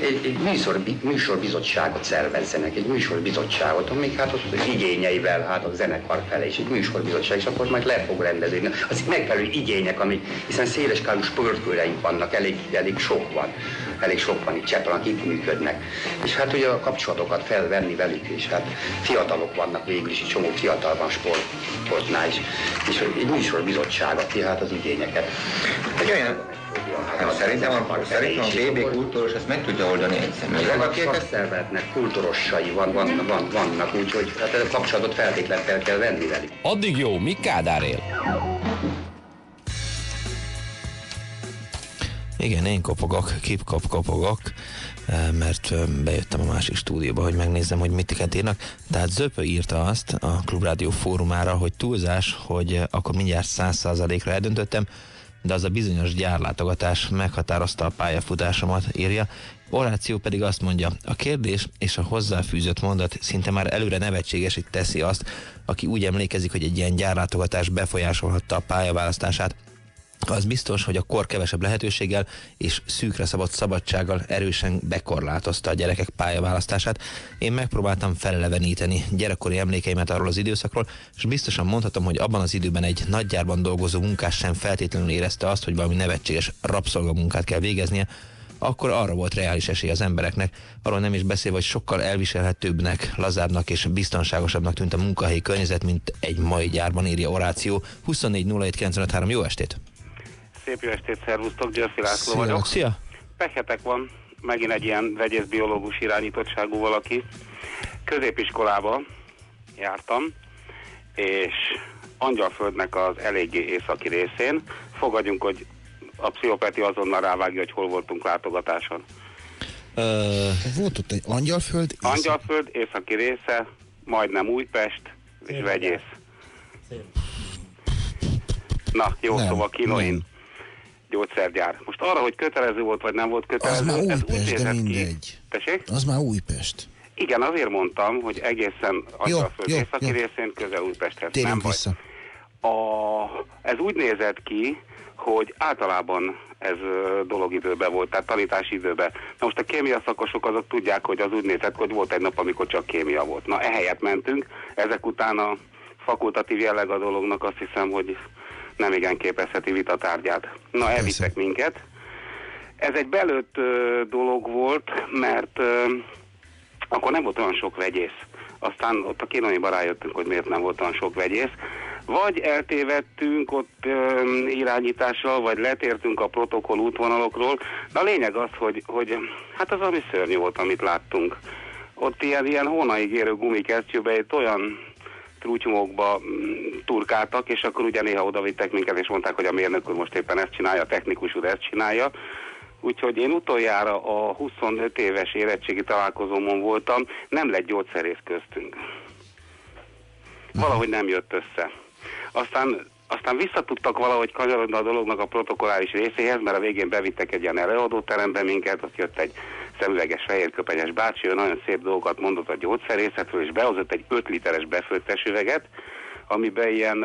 egy, egy műsor, műsorbizottságot szervezzenek, egy műsorbizottságot, amik hát az, igényeivel, hát a zenekar felé, és egy műsorbizottság, és akkor majd le fog rendezni. Az megfelelő igények, amik, hiszen széleskálú sportkőreink vannak, elég, elég sok van, elég sok van itt Csepelen, itt működnek. És hát ugye a kapcsolatokat felvenni velük, és hát fiatalok vannak végül is, egy csomó fiatal van sport, sportnál is, és egy műsorbizottság, aki hát az igényeket. Egy olyan Hát, szerintem a, szerintem a BB kultúros ezt meg tudja oldani egyszer. A szakszervezetnek kultúrossai van, van, van, vannak, úgyhogy hát a kapcsolatot feltétlenül kell venni velük. Addig jó, mi Kádár él? Igen, én kopogok, kip kop kopogok, mert bejöttem a másik stúdióba, hogy megnézzem, hogy mit írnak. Tehát Zöpö írta azt a Klubrádió fórumára, hogy túlzás, hogy akkor mindjárt száz százalékra eldöntöttem, de az a bizonyos gyárlátogatás meghatározta a pályafutásomat, írja. Oráció pedig azt mondja, a kérdés és a hozzáfűzött mondat szinte már előre nevetségesít teszi azt, aki úgy emlékezik, hogy egy ilyen gyárlátogatás befolyásolhatta a pályaválasztását, az biztos, hogy a kor kevesebb lehetőséggel és szűkre szabott szabadsággal erősen bekorlátozta a gyerekek pályaválasztását. Én megpróbáltam felleveníteni gyerekkori emlékeimet arról az időszakról, és biztosan mondhatom, hogy abban az időben egy nagygyárban dolgozó munkás sem feltétlenül érezte azt, hogy valami nevetséges rabszolgamunkát kell végeznie, akkor arra volt reális esély az embereknek, arról nem is beszélve, hogy sokkal elviselhetőbbnek, lazábbnak és biztonságosabbnak tűnt a munkahelyi környezet, mint egy mai gyárban írja Oráció. 24 jó estét! Szép jó estét, szervusztok, Györfi László vagyok. Szia! Pechetek van, megint egy ilyen vegyész biológus irányítottságú valaki. Középiskolába jártam, és Angyalföldnek az eléggé északi részén. Fogadjunk, hogy a pszichopati azonnal rávágja, hogy hol voltunk látogatáson. Uh, volt ott egy Angyalföld? Észak... Angyalföld, északi része, majdnem Újpest, és vegyész. Szép. Na, jó, nem, szóval Kinoin. Nem gyógyszergyár. Most arra, hogy kötelező volt, vagy nem volt kötelező, az már Újpest, de mindegy. Tessék? Az már Újpest. Igen, azért mondtam, hogy egészen Angyalföld északi részén közel Újpesthez. Térjünk nem vissza. A, ez úgy nézett ki, hogy általában ez dologidőben volt, tehát tanítási időben. Na most a kémia szakosok azok tudják, hogy az úgy nézett, hogy volt egy nap, amikor csak kémia volt. Na ehelyett mentünk, ezek után a fakultatív jelleg a dolognak azt hiszem, hogy nem igen képezheti vitatárgyát. Na, elvittek minket. Ez egy belőtt ö, dolog volt, mert ö, akkor nem volt olyan sok vegyész. Aztán ott a kínaiba rájöttünk, hogy miért nem volt olyan sok vegyész. Vagy eltévedtünk ott ö, irányítással, vagy letértünk a protokoll útvonalokról. De a lényeg az, hogy, hogy hát az ami szörnyű volt, amit láttunk. Ott ilyen, ilyen hónaig érő gumikesztyűbe egy olyan trútyumokba mm, turkáltak, és akkor ugye néha oda vittek minket, és mondták, hogy a mérnök úr most éppen ezt csinálja, a technikus úr ezt csinálja. Úgyhogy én utoljára a 25 éves érettségi találkozómon voltam, nem lett gyógyszerész köztünk. Valahogy nem jött össze. Aztán aztán visszatudtak valahogy kanyarodni a dolognak a protokolláris részéhez, mert a végén bevittek egy ilyen előadóterembe minket, ott jött egy szemüveges fehérköpenyes bácsi, ő nagyon szép dolgokat mondott a gyógyszerészetről, és behozott egy 5 literes befőttes üveget, amiben ilyen,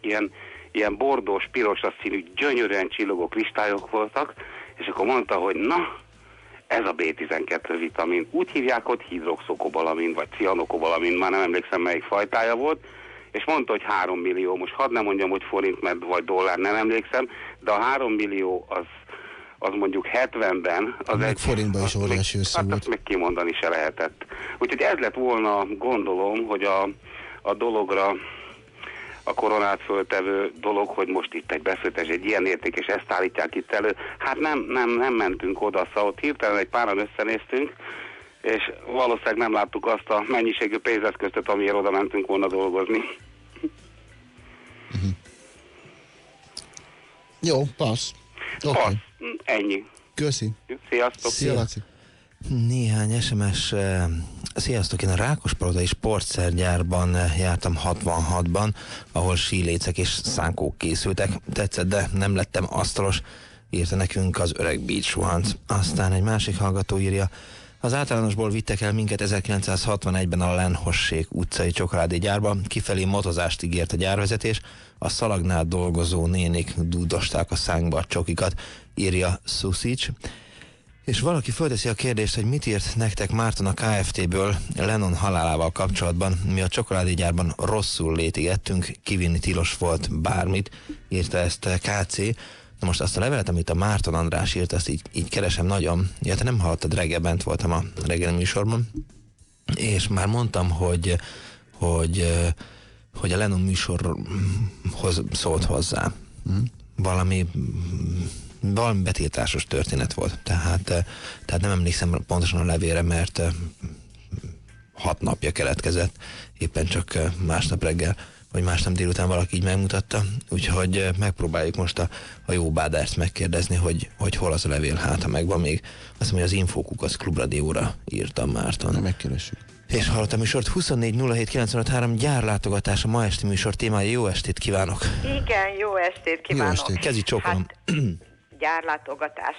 ilyen, ilyen bordós, piros színű, gyönyörűen csillogó kristályok voltak, és akkor mondta, hogy na, ez a B12 vitamin. Úgy hívják hogy hidroxokobalamin, vagy cianokobalamin, már nem emlékszem melyik fajtája volt, és mondta, hogy 3 millió, most hadd nem mondjam, hogy forint, mert vagy dollár, nem emlékszem, de a 3 millió az az mondjuk 70-ben... Az meg egy, forintban is óriási össze hát volt. azt meg kimondani se lehetett. Úgyhogy ez lett volna, gondolom, hogy a, a dologra a koronát föltevő dolog, hogy most itt egy beszéltes, egy ilyen érték, és ezt állítják itt elő. Hát nem, nem, nem mentünk oda, szóval ott hirtelen egy páran összenéztünk, és valószínűleg nem láttuk azt a mennyiségű pénzeszköztet, amiért oda mentünk volna dolgozni. Jó, passz. Okay. Ennyi. Köszi. Sziasztok. Szia, Laci. Néhány SMS. eh, Sziasztok, én a Rákospalodai sportszergyárban eh, jártam 66-ban, ahol sílécek és szánkók készültek. Tetszett, de nem lettem asztalos, írta nekünk az öreg beach rohanc. Aztán egy másik hallgató írja, az általánosból vittek el minket 1961-ben a Lenhossék utcai csokoládé gyárba, kifelé motozást ígért a gyárvezetés, a szalagnál dolgozó nénik dúdosták a szánkba a csokikat, írja Szusics. És valaki fölteszi a kérdést, hogy mit írt nektek Márton a KFT-ből Lennon halálával kapcsolatban. Mi a csokoládégyárban rosszul létig ettünk, kivinni tilos volt bármit, írta ezt KC. Na most azt a levelet, amit a Márton András írt, azt így, így keresem nagyon. Ja, te nem hallottad, reggel bent voltam a reggeli műsorban, és már mondtam, hogy, hogy, hogy a Lennon műsorhoz szólt hozzá. Valami valami betiltásos történet volt. Tehát, eh, tehát nem emlékszem pontosan a levére, mert eh, hat napja keletkezett, éppen csak másnap reggel, vagy másnap délután valaki így megmutatta, úgyhogy eh, megpróbáljuk most a, a jó bádást megkérdezni, hogy, hogy hol az a levél, hát ha megvan még. Azt mondja, hogy az infókuk az klubradióra írtam Márton. Na, megkeressük. És hallott a műsort 24 07 953 gyárlátogatás a ma esti műsor témája. Jó estét kívánok! Igen, jó estét kívánok. Jó estét, kezi csókolom. Hát, gyárlátogatás.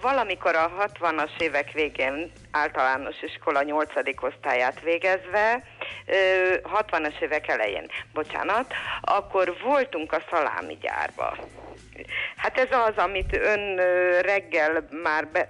Valamikor a 60-as évek végén általános iskola 8. osztályát végezve, ö, 60-as évek elején, bocsánat, akkor voltunk a szalámi gyárba. Hát ez az, amit ön reggel már be,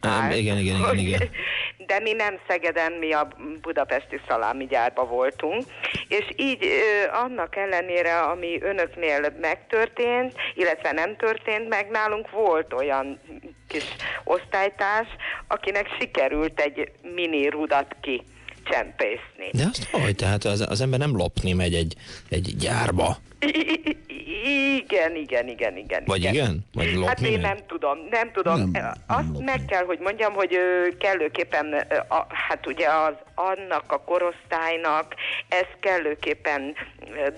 Ám, igen, igen, igen, igen. De mi nem Szegeden, mi a budapesti szalámi gyárba voltunk, és így ö, annak ellenére, ami önöknél megtörtént, illetve nem történt meg, nálunk volt olyan kis osztálytárs, akinek sikerült egy mini rudat ki csempészni. De azt hogy? Tehát az, az ember nem lopni megy egy, egy gyárba. Igen, igen, igen, igen. Vagy igen? Vagy lopni Hát én nem tudom, nem tudom. Nem, Nem, Azt meg kell, hogy mondjam, hogy kellőképpen, a, hát ugye az annak a korosztálynak ez kellőképpen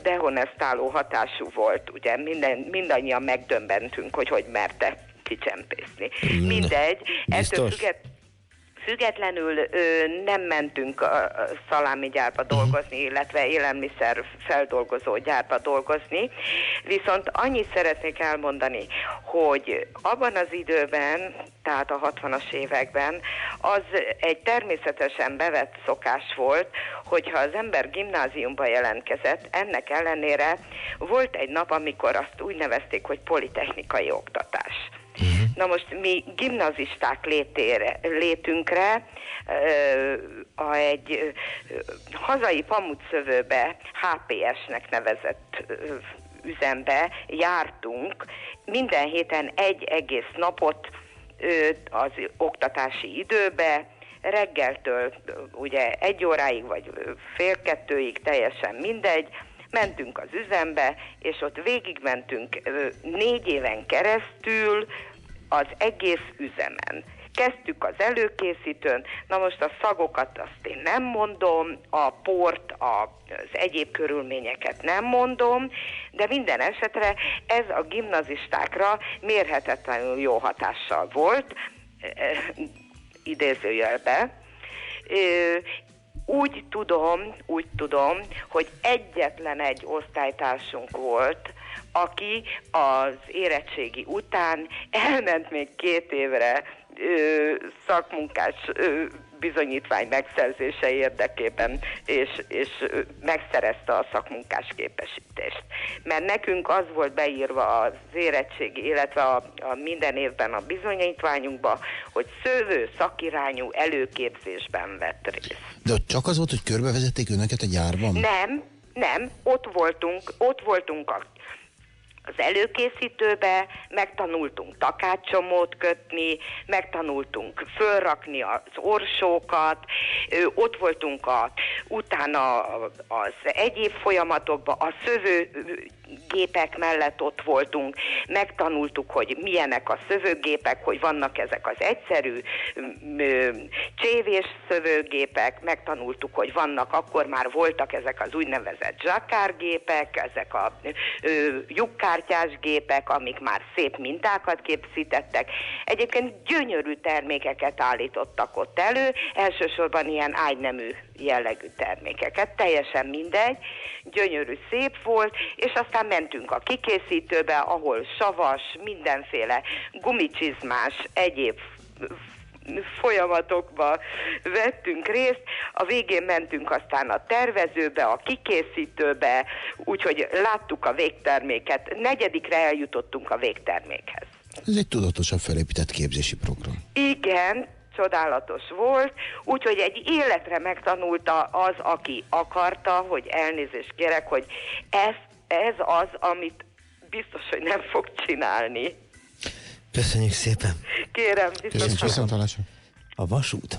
dehonestáló hatású volt, ugye minden, mindannyian megdömbentünk, hogy hogy merte kicsempészni. Mindegy, ettől függet, Függetlenül ö, nem mentünk a, szalámi gyárba dolgozni, illetve élelmiszer feldolgozó gyárba dolgozni, viszont annyit szeretnék elmondani, hogy abban az időben, tehát a 60-as években, az egy természetesen bevett szokás volt, hogyha az ember gimnáziumba jelentkezett, ennek ellenére volt egy nap, amikor azt úgy nevezték, hogy politechnikai oktatás. Na most mi gimnazisták létére, létünkre a egy hazai pamutszövőbe HPS-nek nevezett üzembe jártunk, minden héten egy egész napot az oktatási időbe, reggeltől ugye egy óráig vagy fél kettőig, teljesen mindegy, mentünk az üzembe, és ott végigmentünk négy éven keresztül az egész üzemen. Kezdtük az előkészítőn, na most a szagokat azt én nem mondom, a port, az egyéb körülményeket nem mondom, de minden esetre ez a gimnazistákra mérhetetlenül jó hatással volt, idézőjelbe. Úgy tudom, úgy tudom, hogy egyetlen egy osztálytársunk volt, aki az érettségi után elment még két évre ö, szakmunkás ö, bizonyítvány megszerzése érdekében, és, és megszerezte a szakmunkás képesítést. Mert nekünk az volt beírva az érettségi, illetve a, a minden évben a bizonyítványunkba, hogy szővő szakirányú előképzésben vett részt. De csak az volt, hogy körbevezették önöket a gyárban? Nem, nem, ott voltunk, ott voltunk a az előkészítőbe, megtanultunk takácsomót kötni, megtanultunk fölrakni az orsókat, ott voltunk a, utána az egyéb folyamatokban, a szövő gépek mellett ott voltunk, megtanultuk, hogy milyenek a szövőgépek, hogy vannak ezek az egyszerű csévés szövőgépek, megtanultuk, hogy vannak, akkor már voltak ezek az úgynevezett zsakárgépek, ezek a lyukkártyás gépek, amik már szép mintákat képzítettek. Egyébként gyönyörű termékeket állítottak ott elő, elsősorban ilyen ágynemű jellegű termékeket, teljesen mindegy, gyönyörű szép volt, és aztán mentünk a kikészítőbe, ahol savas, mindenféle gumicsizmás, egyéb folyamatokba vettünk részt, a végén mentünk aztán a tervezőbe, a kikészítőbe, úgyhogy láttuk a végterméket, negyedikre eljutottunk a végtermékhez. Ez egy tudatosan felépített képzési program. Igen, csodálatos volt, úgyhogy egy életre megtanulta az, aki akarta, hogy elnézést kérek, hogy ez, ez az, amit biztos, hogy nem fog csinálni. Köszönjük szépen. Kérem, viszont A vasút,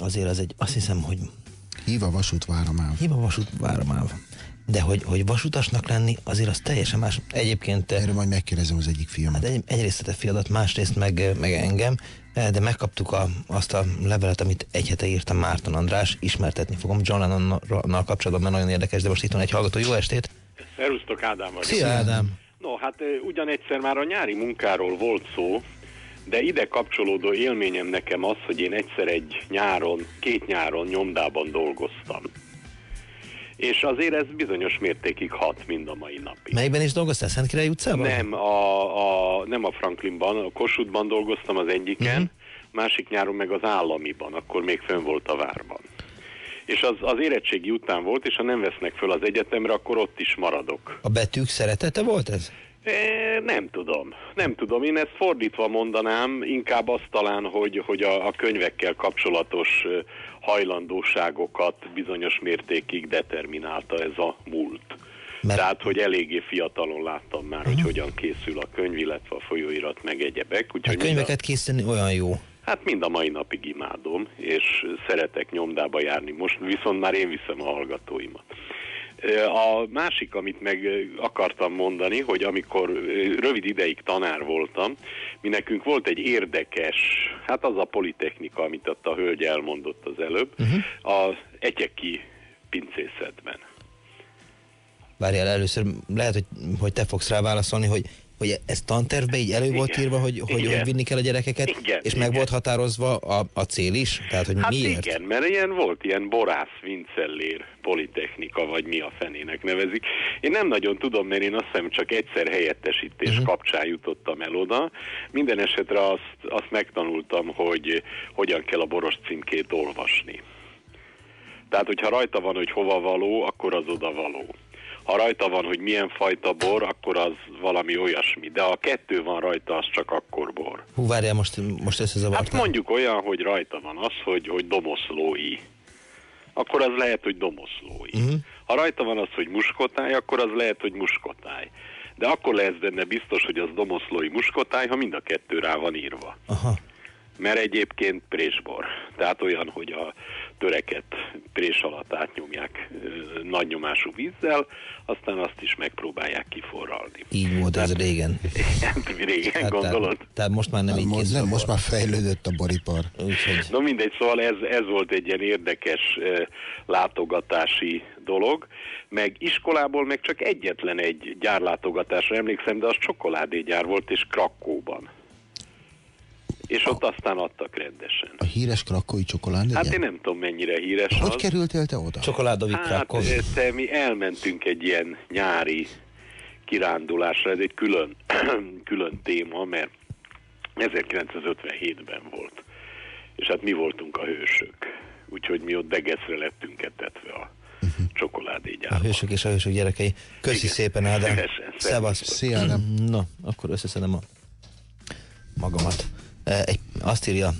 azért az egy, azt hiszem, hogy... Hív a vasút váramáv. Hív a vasút váramáv. De hogy, hogy vasutasnak lenni, azért az teljesen más. Egyébként... Erről majd megkérdezem az egyik fiamat. Hát egy, egyrészt a te fiadat, másrészt meg, meg engem, de megkaptuk a, azt a levelet, amit egy hete írtam Márton András, ismertetni fogom John Lennonnal kapcsolatban, mert nagyon érdekes, de most itt van egy hallgató. Jó estét! Szerusztok, Ádám vagyok. Szia, Ádám! No, hát ugyanegyszer már a nyári munkáról volt szó, de ide kapcsolódó élményem nekem az, hogy én egyszer egy nyáron, két nyáron nyomdában dolgoztam. És azért ez bizonyos mértékig hat mind a mai napig. Melyben is dolgoztál? Szentkirályi utcában? Nem, a, a, nem a Franklinban, a Kossuthban dolgoztam az egyiken, uh-huh. másik nyáron meg az államiban, akkor még fönn volt a várban. És az, az érettségi után volt, és ha nem vesznek föl az egyetemre, akkor ott is maradok. A betűk szeretete volt ez? E, nem tudom. Nem tudom. Én ezt fordítva mondanám, inkább azt talán, hogy, hogy a, a könyvekkel kapcsolatos hajlandóságokat bizonyos mértékig determinálta ez a múlt. Mert... Tehát, hogy eléggé fiatalon láttam már, uh-huh. hogy hogyan készül a könyv, illetve a folyóirat, meg egyebek. Úgyhogy a könyveket a... készíteni olyan jó. Hát mind a mai napig imádom, és szeretek nyomdába járni. Most viszont már én viszem a hallgatóimat. A másik, amit meg akartam mondani, hogy amikor rövid ideig tanár voltam, mi nekünk volt egy érdekes, hát az a politechnika, amit ott a hölgy elmondott az előbb, uh-huh. az egyeki pincészetben. Várjál, először lehet, hogy, hogy te fogsz rá válaszolni, hogy hogy ez tantervbe így elő volt írva, hogy, hogy, hogy vinni kell a gyerekeket, igen, és igen. meg volt határozva a, a cél is? Tehát, hogy hát miért? igen, mert ilyen volt ilyen borász vincellér politechnika, vagy mi a fenének nevezik. Én nem nagyon tudom, mert én azt hiszem csak egyszer helyettesítés uh-huh. kapcsán jutottam el oda. Minden esetre azt, azt megtanultam, hogy hogyan kell a boros címkét olvasni. Tehát, hogyha rajta van, hogy hova való, akkor az oda való ha rajta van, hogy milyen fajta bor, akkor az valami olyasmi. De ha kettő van rajta, az csak akkor bor. Hú, várjál, most, most összezavartál. Hát mondjuk olyan, hogy rajta van az, hogy, hogy domoszlói. Akkor az lehet, hogy domoszlói. Uh-huh. Ha rajta van az, hogy muskotály, akkor az lehet, hogy muskotály. De akkor lesz benne biztos, hogy az domoszlói muskotály, ha mind a kettő rá van írva. Aha. Mert egyébként présbor. Tehát olyan, hogy a töreket prés alatt átnyomják nagy nyomású vízzel, aztán azt is megpróbálják kiforralni. Így volt tehát, ez régen. régen hát, gondolod? Tehát, tehát most már nem hát, így most, nem, most már fejlődött a boripar. Úgyhogy... Na mindegy, szóval ez, ez volt egy ilyen érdekes látogatási dolog, meg iskolából meg csak egyetlen egy gyárlátogatásra emlékszem, de az csokoládégyár volt, és Krakóban és ott aztán adtak rendesen. A híres krakói csokolád? Hát én nem tudom mennyire híres Hogy az. kerültél te oda? Csokoládovik hát, te, mi elmentünk egy ilyen nyári kirándulásra, ez egy külön, külön téma, mert 1957-ben volt. És hát mi voltunk a hősök. Úgyhogy mi ott degeszre lettünk etetve a uh-huh. csokoládégyárba. A hősök és a hősök gyerekei. Köszi Igen. szépen, Ádám. Szevasz. Szia, Ádám. No, akkor összeszedem a magamat. Egy, azt írja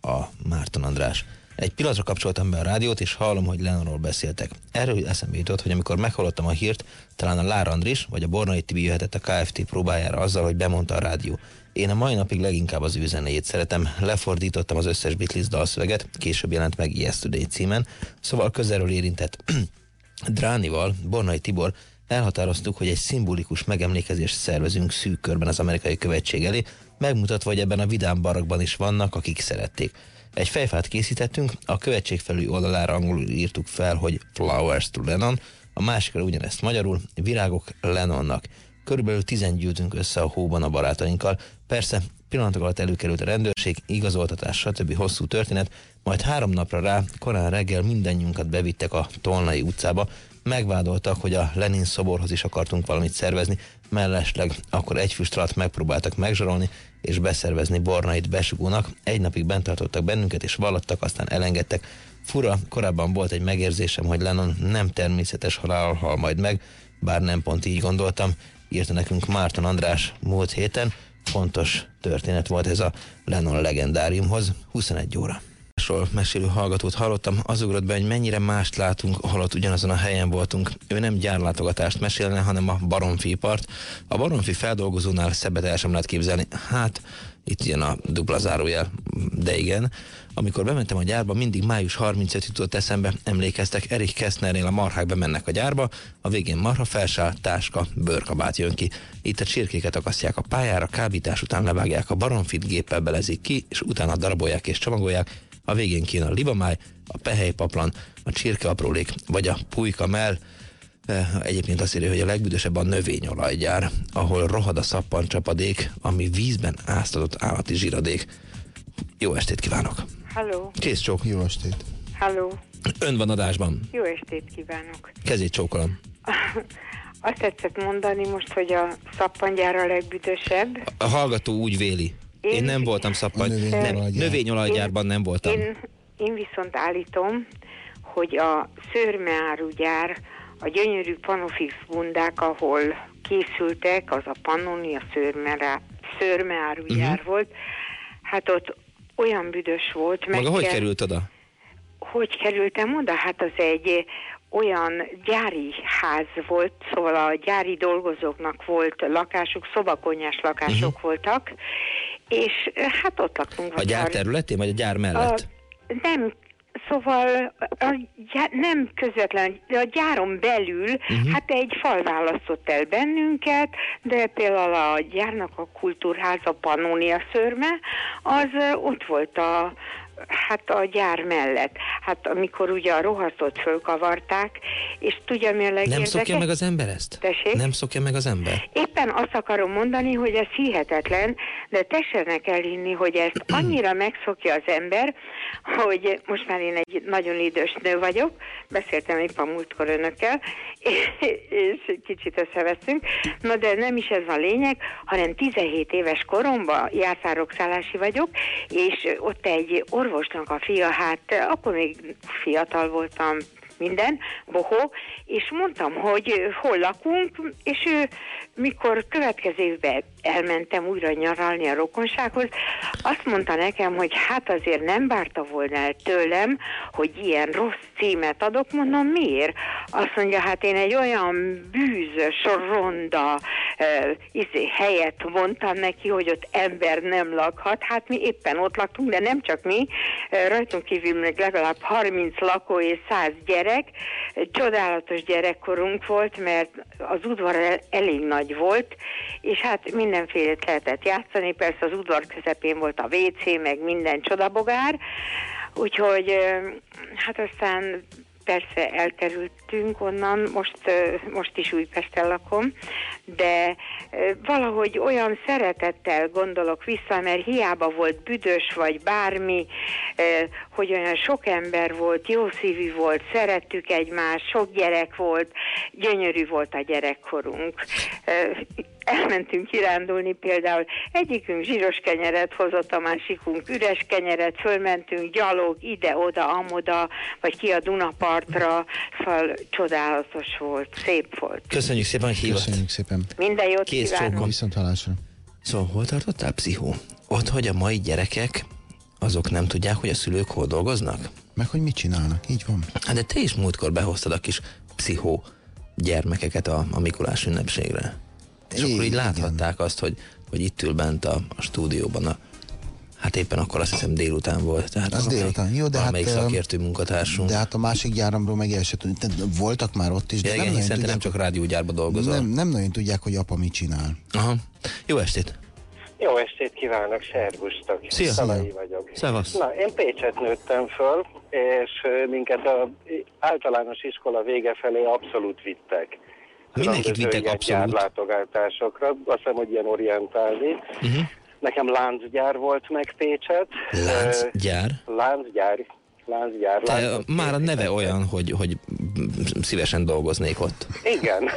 a Márton András. Egy pillanatra kapcsoltam be a rádiót, és hallom, hogy Lenonról beszéltek. Erről eszembe jutott, hogy amikor meghallottam a hírt, talán a Lár Andris vagy a Bornai Tibi jöhetett a KFT próbájára azzal, hogy bemondta a rádió. Én a mai napig leginkább az ő zenéjét szeretem, lefordítottam az összes Beatles dalszöveget, később jelent meg Yesterday címen, szóval közelről érintett Dránival, Bornai Tibor elhatároztuk, hogy egy szimbolikus megemlékezést szervezünk szűk körben az amerikai követség elé, megmutatva, hogy ebben a vidám barakban is vannak, akik szerették. Egy fejfát készítettünk, a követség felüli oldalára angolul írtuk fel, hogy Flowers to Lennon, a másikra ugyanezt magyarul, virágok Lennonnak. Körülbelül tizen gyűltünk össze a hóban a barátainkkal. Persze, pillanatok alatt előkerült a rendőrség, igazoltatás, stb. hosszú történet, majd három napra rá, korán reggel mindannyiunkat bevittek a Tolnai utcába, megvádoltak, hogy a Lenin szoborhoz is akartunk valamit szervezni, mellesleg akkor egy füst alatt megpróbáltak megzsarolni és beszervezni Bornait besugónak. Egy napig bent tartottak bennünket és vallattak, aztán elengedtek. Fura, korábban volt egy megérzésem, hogy Lennon nem természetes halál hal majd meg, bár nem pont így gondoltam, írta nekünk Márton András múlt héten. Fontos történet volt ez a Lennon legendáriumhoz, 21 óra. Másról mesélő hallgatót hallottam, az ugrott be, hogy mennyire mást látunk, holott ugyanazon a helyen voltunk. Ő nem gyárlátogatást mesélne, hanem a baromfi part. A baromfi feldolgozónál szebbet el sem lehet képzelni. Hát, itt jön a dupla zárójel, de igen. Amikor bementem a gyárba, mindig május 35 jutott eszembe, emlékeztek, Erik Kessnernél a marhák bemennek a gyárba, a végén marha felsál, táska, bőrkabát jön ki. Itt a csirkéket akasztják a pályára, kábítás után levágják a baromfit, géppel belezik ki, és utána darabolják és csomagolják, a végén kijön a libamáj, a pehelypaplan, a csirke aprólék, vagy a pulyka mell, Egyébként azt írja, hogy a legbüdösebb a növényolajgyár, ahol rohad a szappancsapadék, ami vízben áztatott állati zsíradék. Jó estét kívánok! Halló! Kész csók! Jó estét! Halló! Ön van adásban. Jó estét kívánok! Kezét csókolom. Azt tetszett mondani most, hogy a szappangyár a legbüdösebb. A hallgató úgy véli. Én, én nem voltam szappan. Nem, növényolajgyárban nem voltam. Én, én viszont állítom, hogy a szőrmeárugyár, a gyönyörű panofix bundák, ahol készültek, az a Pannoni, a szőrmeárugyár uh-huh. volt, hát ott olyan büdös volt. Maga hogy került oda? Hogy kerültem oda? Hát az egy olyan gyári ház volt, szóval a gyári dolgozóknak volt lakásuk, szobakonyás lakások uh-huh. voltak, és hát ott laktunk. A gyár területén, vagy a gyár mellett? A, nem, Szóval a gyár, nem közvetlen, de a gyáron belül, uh-huh. hát egy fal választott el bennünket, de például a gyárnak a kultúrháza Pannonia szörme, az ott volt a, Hát a gyár mellett. Hát amikor ugye a rohasztot fölkavarták, és tudja mi a legérdekes? Nem szokja meg az ember ezt? Tessék? Nem szokja meg az ember? Éppen azt akarom mondani, hogy ez hihetetlen, de tessenek elhinni, hogy ezt annyira megszokja az ember, hogy most már én egy nagyon idős nő vagyok, beszéltem épp a múltkor önökkel, és kicsit összeveszünk, na de nem is ez a lényeg, hanem 17 éves koromban jártárok vagyok, és ott egy orvosnak a fia, hát akkor még fiatal voltam, minden, bohó, és mondtam, hogy hol lakunk, és ő, mikor következő évben elmentem újra nyaralni a rokonsághoz, azt mondta nekem, hogy hát azért nem várta volna el tőlem, hogy ilyen rossz címet adok, mondom, miért? Azt mondja, hát én egy olyan bűzös, ronda uh, izé, helyet mondtam neki, hogy ott ember nem lakhat, hát mi éppen ott laktunk, de nem csak mi, uh, rajtunk kívül még legalább 30 lakó és 100 gyerek, csodálatos gyerekkorunk volt, mert az udvar el, elég nagy volt, és hát mindenfélét lehetett játszani, persze az udvar közepén volt a WC, meg minden csodabogár, úgyhogy hát aztán persze elkerültünk onnan, most, most is Újpesten lakom, de valahogy olyan szeretettel gondolok vissza, mert hiába volt büdös vagy bármi, hogy olyan sok ember volt, jó szívű volt, szerettük egymást, sok gyerek volt, gyönyörű volt a gyerekkorunk elmentünk kirándulni például, egyikünk zsíros kenyeret hozott, a másikunk üres kenyeret, fölmentünk gyalog ide-oda, amoda, vagy ki a Dunapartra, szóval csodálatos volt, szép volt. Köszönjük szépen, hogy hívott. Köszönjük szépen. Minden jót Kész kívánok. Viszont halásra. Szóval hol tartottál, pszichó? Ott, hogy a mai gyerekek, azok nem tudják, hogy a szülők hol dolgoznak? Meg hogy mit csinálnak, így van. Hát de te is múltkor behoztad a kis pszichó gyermekeket a, a Mikulás ünnepségre. És Igen. akkor így láthatták azt, hogy, hogy itt ül bent a, a stúdióban a Hát éppen akkor azt hiszem délután volt. Tehát Az délután, jó, de hát... Valamelyik szakértő munkatársunk. De hát a másik gyáramról meg el se tud- tehát Voltak már ott is, de Ja, nem igen, nagyon hiszen te nem tudják, csak rádiógyárban dolgozol. nem, nem nagyon tudják, hogy apa mit csinál. Aha. Jó estét! Jó estét kívánok, szervusztok. Szia. Szalai vagyok. Szevasz. Na, én Pécset nőttem föl, és minket a általános iskola vége felé abszolút vittek. Mindenkit vittek abszolút. gyárlátogatásokra, azt hiszem, hogy ilyen orientálni. Uh-huh. Nekem láncgyár volt meg Pécset. Láncgyár? Láncgyár. Láncgyár. Láncot már a neve olyan, hogy, hogy szívesen dolgoznék ott. Igen.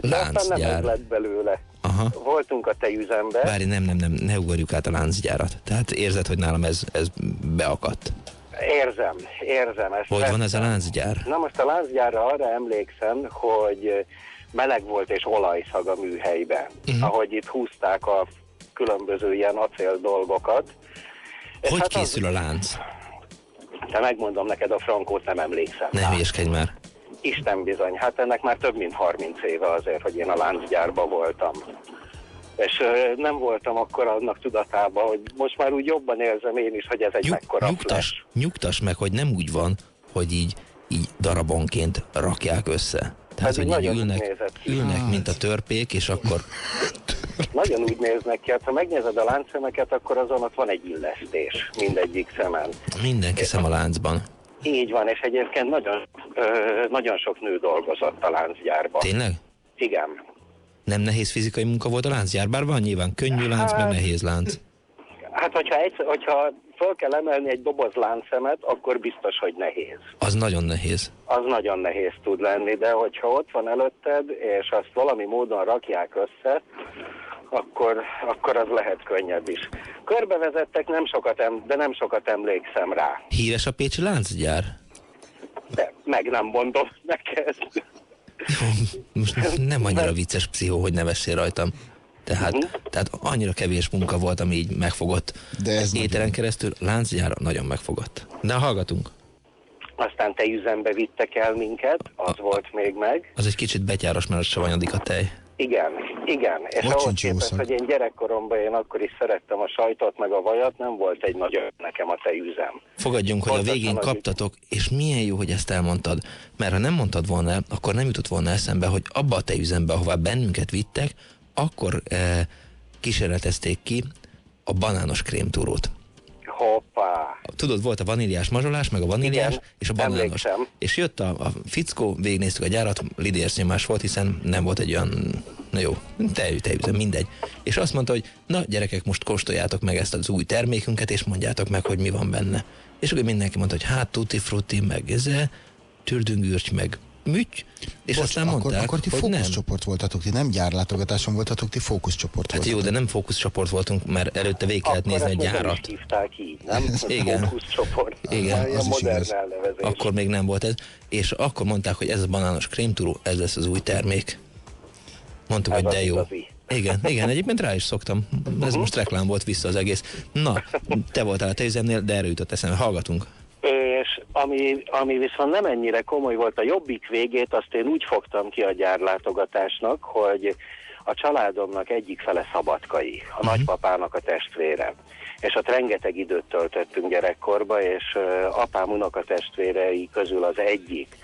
De aztán nem ez Láncgyár. lett belőle. Aha. Voltunk a tejüzembe. Várj, nem, nem, nem, ne ugorjuk át a láncgyárat. Tehát érzed, hogy nálam ez, ez beakadt. Érzem, érzem ezt. Hogy van ez a láncgyár? Na most a láncgyárra arra emlékszem, hogy meleg volt és olajszag a műhelyben, uh-huh. ahogy itt húzták a különböző ilyen acél dolgokat. Hogy hát készül a lánc? Az, te megmondom neked, a frankót nem emlékszem. Ne hülyeskedj már. Isten bizony, hát ennek már több mint 30 éve azért, hogy én a láncgyárban voltam. És nem voltam akkor annak tudatában, hogy most már úgy jobban érzem én is, hogy ez egy mekkora flash. Nyugtass, nyugtass meg, hogy nem úgy van, hogy így, így darabonként rakják össze. Tehát, Pedig hogy így ülnek, ülnek, Hát. mint a törpék, és akkor Nagyon úgy néznek ki, hát ha megnézed a láncszemeket, akkor azon ott van egy illesztés mindegyik szemen. mindenki szem a láncban. Így van, és egyébként nagyon, ö, nagyon sok nő dolgozott a láncgyárban. Tényleg? Igen. Nem nehéz fizikai munka volt a láncgyár, bár van nyilván könnyű lánc, meg Hát- nehéz lánc. Hát, hogyha, egy, hogyha föl kell emelni egy doboz láncszemet, akkor biztos, hogy nehéz. Az nagyon nehéz. Az nagyon nehéz tud lenni, de hogyha ott van előtted, és azt valami módon rakják össze, akkor, akkor az lehet könnyebb is. Körbevezettek, nem sokat em, de nem sokat emlékszem rá. Híres a pécsi láncgyár? De meg nem mondom neked. Most nem annyira vicces pszichó, hogy nevessél rajtam. Tehát, Mhm. tehát annyira kevés munka volt, ami így megfogott. De ez Éteren keresztül láncgyára nagyon megfogott. De hallgatunk. Aztán te üzembe vittek el minket, az volt még meg. Az egy kicsit betyáros, mert savanyodik a tej. Igen, igen. És ahhoz képest, hogy én gyerekkoromban én akkor is szerettem a sajtot meg a vajat, nem volt egy nagyon nekem a tejüzem. Fogadjunk, hogy a végén kaptatok, és milyen jó, hogy ezt elmondtad. Mert ha nem mondtad volna el, akkor nem jutott volna eszembe, hogy abba a tejüzembe, ahová bennünket vittek, akkor eh, kísérletezték ki a banános krémtúrót. Hoppá! Tudod, volt a vaníliás mazsolás, meg a vaníliás, Igen, és a banános. emlékszem. És jött a, a fickó, végignéztük a gyárat, lidiás nyomás volt, hiszen nem volt egy olyan, na jó, tej, tejüzem, mindegy. És azt mondta, hogy na gyerekek, most kóstoljátok meg ezt az új termékünket, és mondjátok meg, hogy mi van benne. És akkor mindenki mondta, hogy hát tutti frutti, meg ez, türdöngürty, meg műty, és Bocs, aztán akkor, mondták, akkor ti hogy nem. fókuszcsoport voltatok, ti nem gyárlátogatáson voltatok, ti fókuszcsoport Hát voltatok. jó, de nem fókuszcsoport voltunk, mert előtte végig kellett nézni a gyárat. hívták így, nem? Igen. Fókuszcsoport. Igen, Ilyen modern elnevezés. Akkor még nem volt ez. És akkor mondták, hogy ez a banános krémturó, ez lesz az új termék. Mondtuk, Ez hogy az de jó. igazi. Igen, igen, egyébként rá is szoktam. Ez most reklám volt vissza az egész. Na, te voltál a tejzemnél, de erről jutott eszembe. Hallgatunk. És ami, ami viszont nem ennyire komoly volt, a jobbik végét azt én úgy fogtam ki a gyárlátogatásnak, hogy a családomnak egyik fele szabadkai, a nagypapának a testvére. És ott rengeteg időt töltöttünk gyerekkorba, és ö, apám unokatestvérei közül az egyik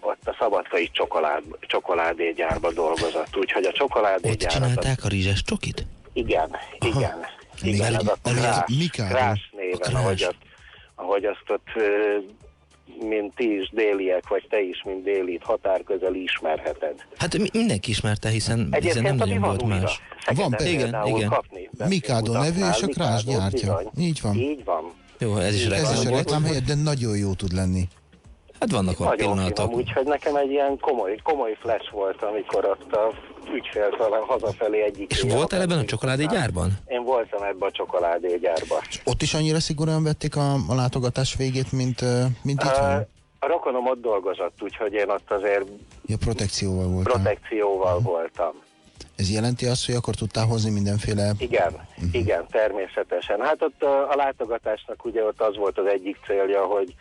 ott a szabadkai csokolád, csokoládégyárba dolgozott. Úgyhogy a Ott csokoládégyárat... csinálták a rizses csokit? Igen, igen. Igen, ez a krás, krás néven, A ahogy krás. Azt, ahogy azt ott, mint ti is déliek, vagy te is, mint déli, itt határközeli ismerheted. Hát mi- mindenki ismerte, hiszen, hiszen Egyébként nem nagyon volt újra. más. Van igen, például igen. kapni. Mikádó nevű, és a Krás gyártja. bizony. Így van. Így van. Jó, ez is Ez reklám is a volt. reklám helyett, de nagyon jó tud lenni. Hát vannak olyan Nagyon pillanatok. finom, úgyhogy nekem egy ilyen komoly, komoly flash volt, amikor ott a ügyfél talán hazafelé egyik. És voltál ebben a csokoládégyárban? Én voltam ebben a csokoládégyárban. Ott is annyira szigorúan vették a, a látogatás végét, mint, mint itt van? A rokonom ott dolgozott, úgyhogy én ott azért Ja, protekcióval volt. protekcióval voltam. Ez jelenti azt, hogy akkor tudtál hozni mindenféle... Igen, Mhm. igen, természetesen. Hát ott a, a látogatásnak ugye ott az volt az egyik célja, hogy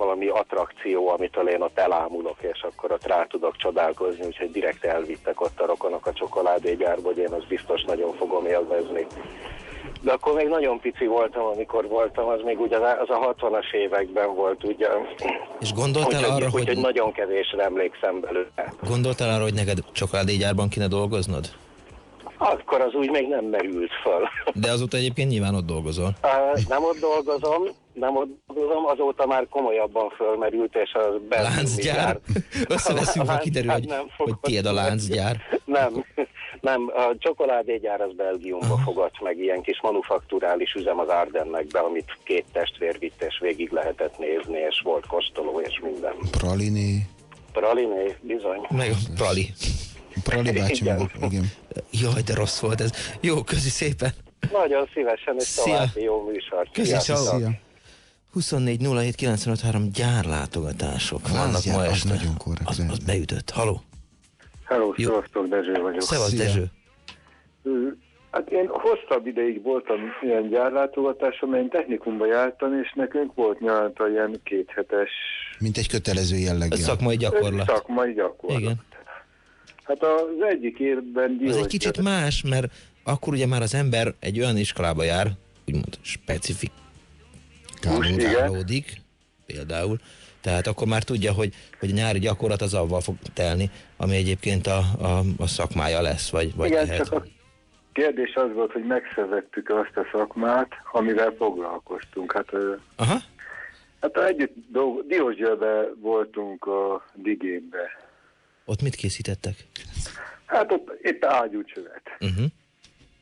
valami attrakció, amitől én ott elámulok, és akkor ott rá tudok csodálkozni, úgyhogy direkt elvittek ott a rokonok a csokoládégyárba, hogy én azt biztos nagyon fogom élvezni. De akkor még nagyon pici voltam, amikor voltam, az még ugye az a 60-as években volt, ugye. És gondoltál úgyhogy, arra, úgyhogy hogy- nagyon kevésre emlékszem belőle. Gondoltál arra, hogy neked csokoládégyárban kéne dolgoznod? Akkor az úgy még nem merült föl. De azóta egyébként nyilván ott dolgozol. Uh, nem ott dolgozom, nem ott dolgozom, azóta már komolyabban fölmerült, és az belgiumi Láncgyár? gyár. Összeveszünk, ha Hát kiderül, hogy, nem hogy tiéd a láncgyár. Nem, nem, a csokoládégyár az Belgiumba fogott meg, ilyen kis manufakturális üzem az Ardennekbe, amit két testvér vitt, és végig lehetett nézni, és volt kóstoló, és minden. Praliné, Praliné, bizony. Meg a Prali. Prali bácsi Igen. meg, igen. Jaj, de rossz volt ez. Jó, közi szépen. Nagyon szívesen, és Szia. további jó műsor. Köszi, Sziasztok. ciao. 24 07 953 gyárlátogatások vannak Lázgyár, ma az este. nagyon korrekt Az, az beütött. Haló? Hello, szevasztok, Dezső vagyok. Szevasz, Dezső. Hát én hosszabb ideig voltam ilyen gyárlátogatáson, mert én technikumba jártam, és nekünk volt nyaranta ilyen kéthetes Mint egy kötelező jelleggel. Szakmai gyakorlat. szakmai gyakorlat. Igen. Hát az egyik évben Diós egy kicsit más, mert akkor ugye már az ember egy olyan iskolába jár, úgymond specifikálódik, például, tehát akkor már tudja, hogy, hogy a nyári gyakorlat az avval fog telni, ami egyébként a, a, a szakmája lesz, vagy, vagy Igen, lehet. csak a kérdés az volt, hogy megszervettük azt a szakmát, amivel foglalkoztunk. Hát, Aha. hát együtt Diósgyőrbe voltunk a Digénbe. Ott mit készítettek? Hát ott épp ágyúcsövet. Uh-huh.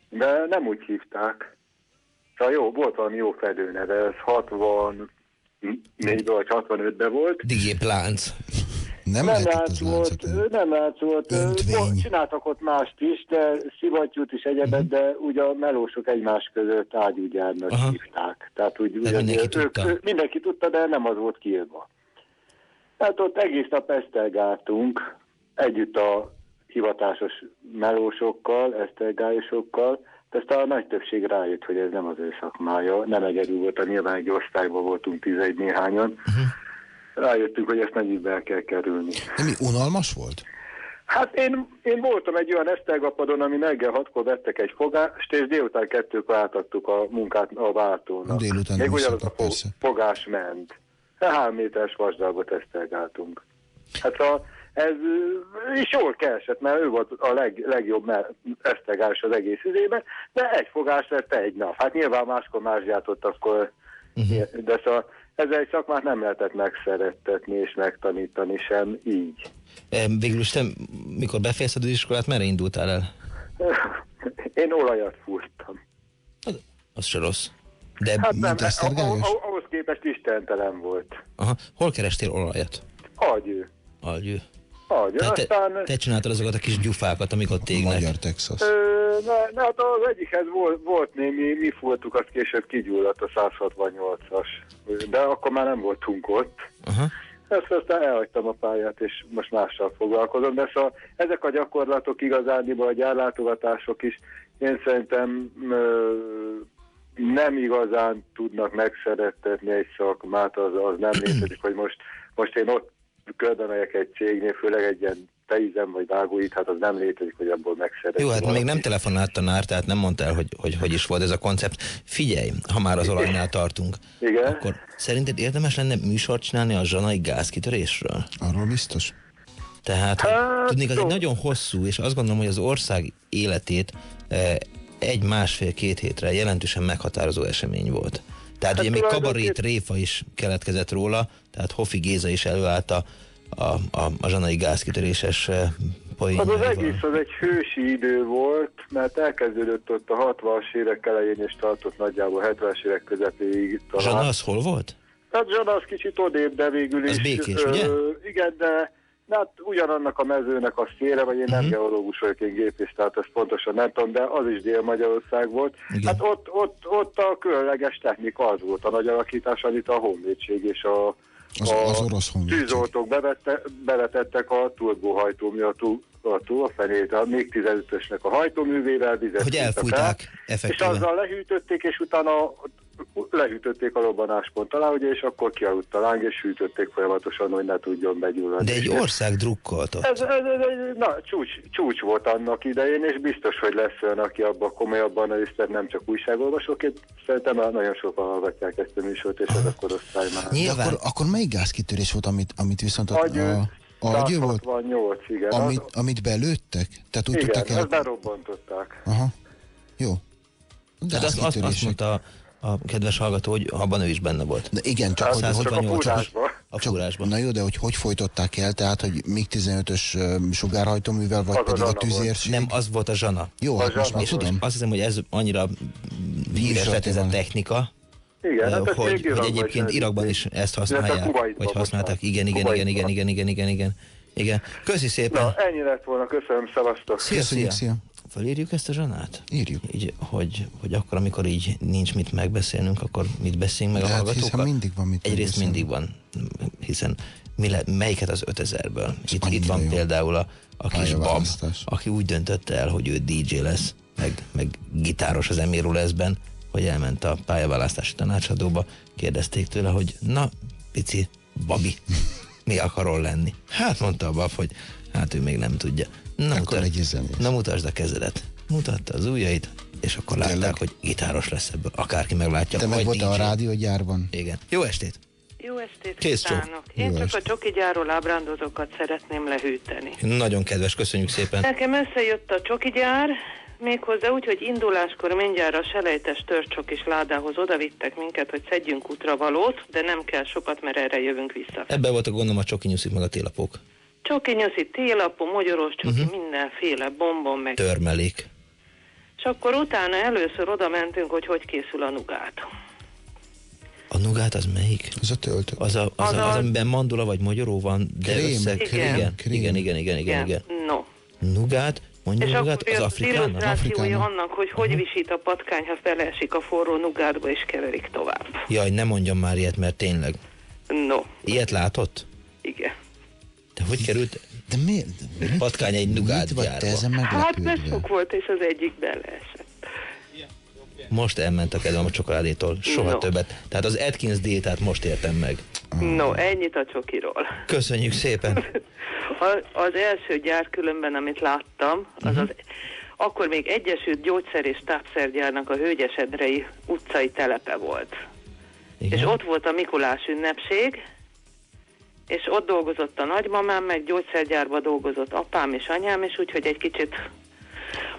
De nem úgy hívták. Szóval jó, volt valami jó fedőneve, ez 64 vagy 65-ben volt. Digép lánc. Nem, nem lánc volt, nem lánc volt. volt, Csináltak ott mást is, de szivattyút is egyebet, Mhm. de ugye a melósok egymás között ágyúgyárnak hívták. Tehát úgy, ugye, mindenki ők, tudta. ők, mindenki tudta, de nem az volt kiírva. Tehát ott egész nap esztelgáltunk, együtt a hivatásos melósokkal, esztelgályosokkal, de aztán a nagy többség rájött, hogy ez nem az ő szakmája, nem egyedül volt, nyilván egy osztályban voltunk tizegy néhányan. Mhm. Rájöttünk, hogy ezt mennyit be kell kerülni. De mi, unalmas volt? Hát én, én voltam egy olyan esztelgapadon, ami reggel hatkor vettek egy fogást, és délután kettőkor átadtuk a munkát a váltónak. Délután Még ugyanaz a fo- fogás ment. Három méteres vasdalgot esztelgáltunk. Hát a, ez is jól keresett, mert ő volt a leg, legjobb esztelgás az egész időben, de egy fogás lett egy nap. Hát nyilván máskor más gyártott, akkor Uh-huh. de szóval ezzel egy szakmát nem lehetett megszerettetni és megtanítani sem így. Végül is te, mikor befejezted az iskolát, merre indultál el? Én olajat fúrtam. Az se rossz. De Hát nem, ahhoz képest istentelen volt. Aha. Hol kerestél olajat? Agyő. Agyő. Tehát te, Aztán te csináltad azokat a kis gyufákat, amik ott égnek. Magyar Texas. ö, na, na, hát az egyikhez volt, volt némi, mi fúrtuk, azt később kigyulladt a 168-as. De akkor már nem voltunk ott. Aha. Ezt aztán elhagytam a pályát, és most mással foglalkozom, de szóval ezek a gyakorlatok igazániból a gyárlátogatások is, én szerintem ö, nem igazán tudnak megszerettetni egy szakmát, az, az nem létezik, hogy most, most én ott körbemegyek egy cégnél, főleg egy ilyen teizem vagy vágóit, hát az nem létezik, hogy abból megszeretni. Jó, hát még valakit. nem telefonált tanár, tehát nem mondta el, hogy, hogy hogy is volt ez a koncept. Figyelj, ha már az olajnál tartunk, Igen? akkor szerinted érdemes lenne műsort csinálni a zsanai gázkitörésről? Arról biztos. Tehát Hát, tudnék, az egy nagyon hosszú, és azt gondolom, hogy az ország életét eh, egy másfél-két hétre jelentősen meghatározó esemény volt. Tehát Hát ugye még kabarét réfa is keletkezett róla, tehát Hofi Géza is előállt a, a, a, a zsanai gázkitöréses eh, Az az poénjaival. egész az egy hősi idő volt, mert elkezdődött ott a 60-as évek elején, és tartott nagyjából 70-es évek közepéig talán. Zsana az hol volt? Hát Zsana az kicsit odébb, de végül is... Az Békés, ugye? Igen, de de hát ugyanannak a mezőnek a szére, vagy én nem Mhm. geológus vagyok, én gépész, tehát ezt pontosan nem tudom, de az is Dél-Magyarország volt. Igen. Hát ott, ott, ott a különleges technika az volt a nagy alakítás, amit a honvédség és a, Az, a az orosz honvédség. tűzoltók bevette, bevetettek a turbóhajtómű, a, tú, a, tú, a fenét, a még 15-ösnek a hajtóművével vizet Hogy elfújták el, és azzal lehűtötték, és utána lehűtötték a robbanáspont alá, ugye, és akkor kialudt a láng, és hűtötték folyamatosan, hogy ne tudjon begyulladni. De egy ország drukkolt ott. Ez, ez, ez, ez na, csúcs, csúcs volt annak idején, és biztos, hogy lesz olyan, aki abban komolyabban részt vett, nem csak újságolvasók. Én szerintem már nagyon sokan hallgatják ezt a műsort, és ez a korosztály már. De akkor, akkor melyik gázkitörés volt, amit, amit viszont a, Agyő, a, a agyő volt? 168, igen. Amit, az, amit belőttek? Tehát úgy igen, tudtak el... ezt berobbantották. Aha. Jó. Tehát azt, azt, azt mondta a, a kedves hallgató, hogy abban ő is benne volt. De igen, csak hogy, hogy 168 a Csak- fúrásban. Na jó, de hogy hogy folytották el, tehát, hogy még 15-ös ö, sugárhajtóművel, vagy Az a pedig a zsana volt. tűzérség? Nem, az volt a zsana. Jó, hát most már tudom. Azt hiszem, hogy ez annyira híres lett ez a technika, Igen, hát hogy, hogy egyébként Irakban is ezt használják, vagy használták. Igen, igen, igen, igen, igen, igen, igen, igen. Igen. Köszi szépen. Na, ennyi lett volna, köszönöm, szevasztok. Szia, szia. Felírjuk ezt a zsanát? Írjuk. Így, hogy, hogy akkor, amikor így nincs mit megbeszélnünk, akkor mit beszéljünk meg De a hát hallgatókkal? hiszen mindig van mit Egyrészt mindig van, hiszen mi le, melyiket az 5000-ből? Itt, itt van jó. például a, a kis bab, aki úgy döntötte el, hogy ő DJ lesz, meg, meg gitáros az Emiro leszben, hogy elment a pályaválasztási tanácsadóba, kérdezték tőle, hogy na, pici babi, mi akarol lenni? Hát mondta a bab, hogy hát ő még nem tudja. Akkor mutat- egy zenész. Na mutasd a kezedet. Mutatta az ujjait, és akkor látták, hogy gitáros lesz ebből. Akárki meglátja. Te meg voltál a rádiógyárban? Igen. Jó estét! Jó estét Kész kívánok! Én Jó csak estét. a csokigyárról ábrándozókat szeretném lehűteni. Nagyon kedves, köszönjük szépen. Nekem összejött a csokigyár, méghozzá úgy, hogy induláskor mindjárt a selejtes törcsokis ládához odavittek minket, hogy szedjünk útravalót, de nem kell sokat, mert erre jövünk vissza. Ebben voltak gondolom a csoki nyuszik meg a télapók. Csoki, nyuszi, télapó, mogyoros csoki, uh-huh. mindenféle bombon meg. Törmelék. És akkor utána először oda mentünk, hogy hogy készül a nugát. A nugát az melyik? Az a töltő. Az, a, az, Az a, a- az amiben mandula vagy magyaró van, de Krém, össze... krém, igen, krém. igen, igen, igen, igen, igen. No. Nugát? Mondja És nugát? akkor Az az afrikána? illusztrációja annak, hogy hogy visít a patkány, ha beleesik a forró nugátba és keverik tovább. Jaj, ne mondjam már ilyet, mert tényleg. No, Ilyet látott? De hogy került? De miért? Egy patkány egy nugát vagy te ezen Hát mert sok volt, és az egyik beleesett. Most elment a kedvem a csokoládétól. Soha No. többet. Tehát az Atkins diétát most értem meg. No, ennyit a csokiról. Köszönjük szépen. A, az első gyár különben, amit láttam, az Mhm. az akkor még Egyesült Gyógyszer és Tápszergyárnak a Hölgyesedrei utcai telepe volt. Igen. És ott volt a Mikulás ünnepség, és ott dolgozott a nagymamám, meg gyógyszergyárba dolgozott apám és anyám, és úgyhogy egy kicsit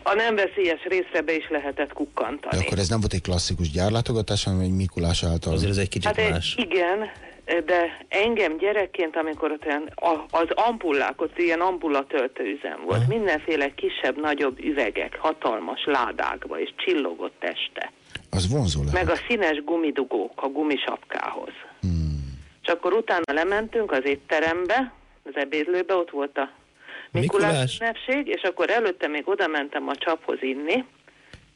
a nem veszélyes részre be is lehetett De kukkantani. akkor ez nem volt egy klasszikus gyárlátogatás, hanem egy Mikulás által. Azért ez egy kicsit Hát egy, igen, de engem gyerekként, amikor ott olyan, az ampullák, ott ilyen ampulla töltőüzem volt, mindenféle kisebb-nagyobb üvegek, hatalmas ládákba, és csillogott este. Az vonzó lehet. Meg a színes gumidugók a gumisapkához. És akkor utána lementünk az étterembe, az ebédlőbe, ott volt a Mikulás, Mikulás. ünnepség, és akkor előtte még oda mentem a csaphoz inni,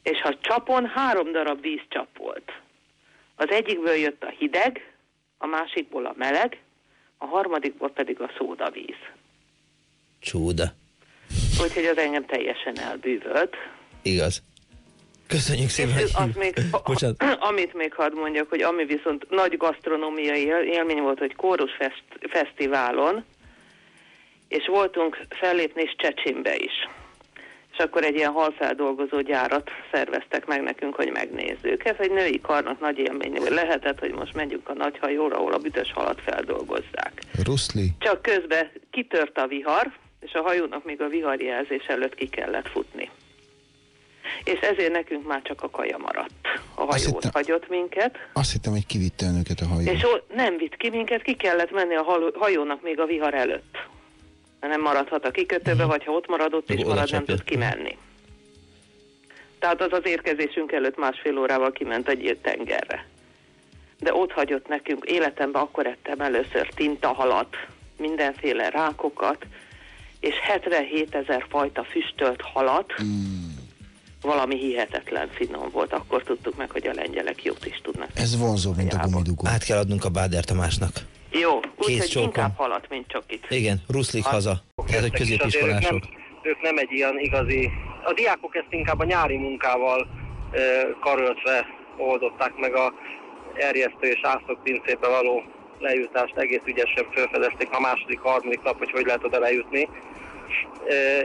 és a csapon három darab vízcsap volt. Az egyikből jött a hideg, a másikból a meleg, a harmadikból pedig a szódavíz. Csúda. Úgyhogy az engem teljesen elbűvölt. Igaz. Köszönjük szépen. És az még, Bocsánat. amit még hadd mondjak, hogy ami viszont nagy gasztronómiai él- élmény volt, hogy kórus fest, fesztiválon, és voltunk fellépni is Csecsimbe is. És akkor egy ilyen halfeldolgozó gyárat szerveztek meg nekünk, hogy megnézzük. Ez egy női karnak nagy élmény lehetett, hogy most megyünk a nagy hajóra, ahol a büdös halat feldolgozzák. Ruszli. Csak közben kitört a vihar, és a hajónak még a viharjelzés előtt ki kellett futni. És ezért nekünk már csak a kaja maradt. A Azt hajó hittem- hagyott minket, Azt hittem, hogy kivitte önöket a hajó. és ó, nem vitt ki minket, ki kellett menni a hajónak még a vihar előtt. Mert nem maradhat a kikötőbe, vagy ha ott maradott oda marad, nem tud kimenni. Tehát az az érkezésünk előtt másfél órával kiment egy tengerre. De ott hagyott nekünk, életemben akkor ettem először tintahalat, mindenféle rákokat, és 77 ezer fajta füstölt halat, valami hihetetlen finom volt. Akkor tudtuk meg, hogy a lengyelek jót is tudnak. Ez vonzó, mint a gumidugó. Át kell adnunk a Báder Tamásnak. Jó, úgyhogy inkább halat, mint csokit. Igen, ruszlik haza. Ez hogy És azért középiskolások. Ők nem, ők nem egy ilyen igazi... A diákok ezt inkább a nyári munkával ö, karöltve oldották meg a erjesztő és ászok pincébe való lejutást, egész ügyesen felfedezték a második, harmadik nap, hogy hogy lehet oda lejutni.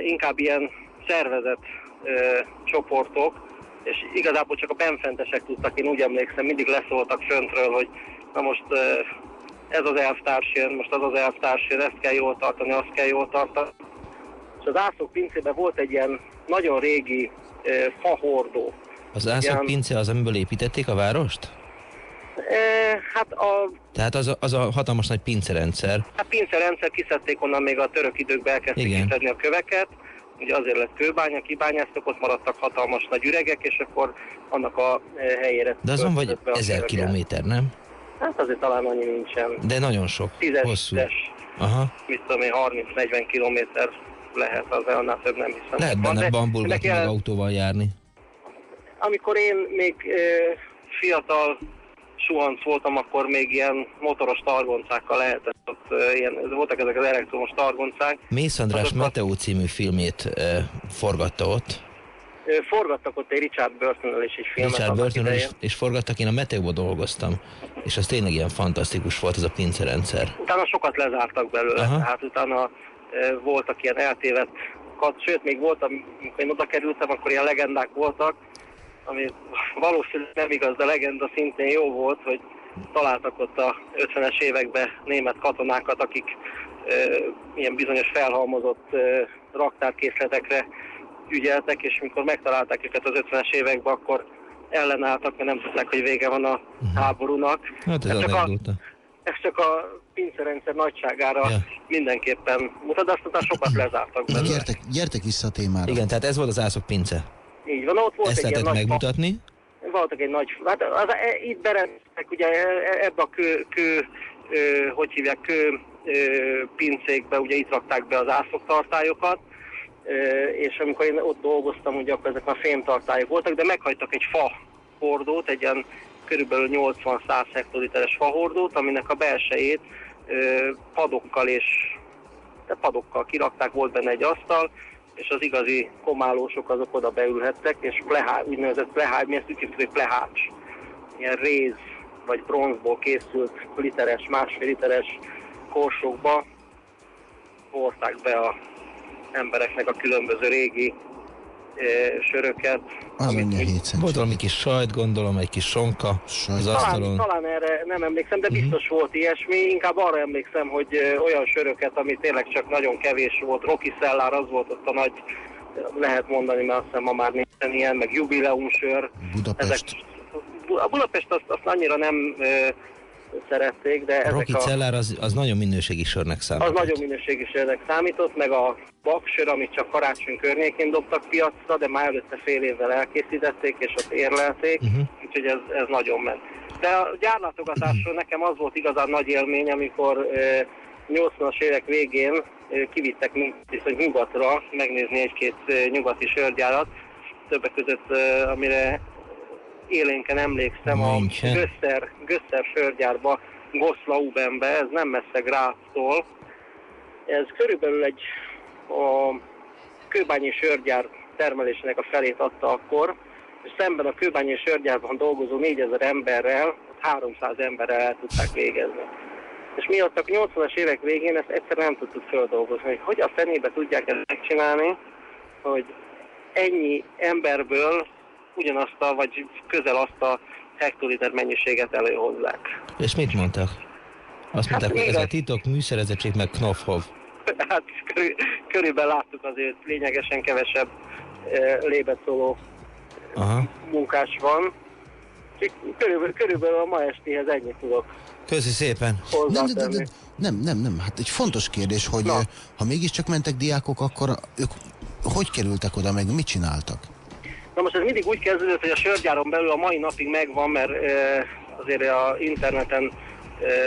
Inkább ilyen szervezett e, csoportok, és igazából csak a benfentesek tudtak, én úgy emlékszem, mindig leszóltak föntről, hogy na most e, ez az elvtárs jön, most az az elvtárs jön, ezt kell jól tartani, azt kell jól tartani. És az ászok pincében volt egy ilyen nagyon régi e, fahordó. Az ászok Ilyen- pince az, amiből építették a várost? E, hát a Tehát az a, az a hatalmas nagy pincerendszer. hát pincerendszer kiszedték onnan még a török időkben elkezdték Igen. kiszedni a köveket, ugye azért lett kőbánya, kibányáztak, ott maradtak hatalmas nagy üregek, és akkor annak a e, helyére De azon vagy ezer kilométer, nem? Hát azért talán annyi nincsen. De nagyon sok. Tízes, Hosszú. tízes, Aha. mit tudom én, 30-40 kilométer lehet, az annál több nem hiszem. Lehet Van, benne de bambulgatni, meg jelen- autóval járni. Amikor én még ö, fiatal suhanc voltam, akkor még ilyen motoros targoncákkal lehetett ott, ilyen, voltak ezek az elektromos targoncák. Mész András Meteó című filmét e, forgatta ott. Forgattak ott egy Richard burton is egy filmet. Richard burton is, és forgattak, én a Meteóban dolgoztam. És az tényleg ilyen fantasztikus volt ez a pincerendszer. Utána sokat lezártak belőle, Aha. tehát utána ö, voltak ilyen eltévedt sőt, még volt, amikor én oda kerültem, akkor ilyen legendák voltak, ami valószínűleg nem igaz, de legenda szintén jó volt, hogy találtak ott a 50-es években német katonákat, akik ö, ilyen bizonyos felhalmozott ö, raktárkészletekre ügyeltek, és mikor megtalálták őket az 50-es években, akkor ellenálltak, mert nem tudták, hogy vége van a háborúnak. Hát ez Ez csak a, ez csak a pincerendszer nagyságára Ja. mindenképpen mutat, de azt utána sokat lezártak belőle. gyertek, gyertek vissza a témára. Igen, tehát ez volt az ászok pince. Így van, ott volt Ezt egy ilyen lehetett nagy megmutatni. Voltak egy nagy, hát az, e, itt berendeztek ugye e- ebbe a kő, kő hogy hívják, kő pincékbe, ugye itt rakták be az ászoktartályokat, és amikor én ott dolgoztam, ugye akkor ezek a fémtartályok voltak, de meghagytak egy fa hordót, egy ilyen körülbelül 80-100 hektoliteres fahordót, aminek a belsejét padokkal és de padokkal kirakták, volt benne egy asztal, és az igazi komálósok azok oda beülhettek, és plehá, úgynevezett plehá, mi ezt úgy hívjuk, hogy plehács, ilyen réz vagy bronzból készült literes, másfél literes korsókba hordták be a embereknek a különböző régi söröket. Az annyi a hétszer. Volt valami kis sajt, gondolom, egy kis sonka az Talán, asztalon. talán erre nem emlékszem, de biztos volt ilyesmi. Inkább arra emlékszem, hogy olyan söröket, ami tényleg csak nagyon kevés volt. Rocky Szellár az volt ott a nagy, lehet mondani, mert azt hiszem ma már nincsen ilyen, meg jubileumsör. Budapest. Ezek, a Budapest azt, azt annyira nem szerették, de A ezek Rocky a... Cellár az, az nagyon minőségi sörnek Az számít. nagyon minőségi sörnek számított, meg a baksör, amit csak karácsony környékén dobtak piacra, de már előtte fél évvel elkészítették, és ott érlelték, Mhm. úgyhogy ez, ez nagyon ment. De a gyárlátogatásról nekem az volt igazán nagy élmény, amikor eh, 80-as évek végén eh, kivittek viszont nyugatra megnézni egy-két eh, nyugati sörgyárat, többek között, amire élénken emlékszem, a Nincsen. Gösser, Gösser sörgyárba, Goszlaubenbe, ez nem messze Gráztól. Ez körülbelül egy a kőbányi sörgyár termelésének a felét adta akkor, és szemben a kőbányi sörgyárban dolgozó 4000 emberrel, ott 300 emberrel el tudták végezni. És mi ott a 80-as évek végén ezt egyszerűen nem tudtuk földolgozni, hogy hogy a fenébe tudják ezt megcsinálni, hogy ennyi emberből ugyanazt a, vagy közel azt a hektoliter mennyiséget előhozzák. És mit mondtak? Azt mondták, hogy ez a titok műszerezettség meg Knopfhov. Hát körül, körülbelül láttuk azért lényegesen kevesebb e, lébet szóló Aha. munkás van. Körülbelül, körülbelül a ma estéhez ennyit tudok Köszi szépen. Nem, de, de, de, nem, nem, nem, hát egy fontos kérdés, hogy ö, ha mégiscsak mentek diákok, akkor ők hogy kerültek oda, meg mit csináltak? Na most ez mindig úgy kezdődött, hogy a sörgyáron belül a mai napig megvan, mert azért a interneten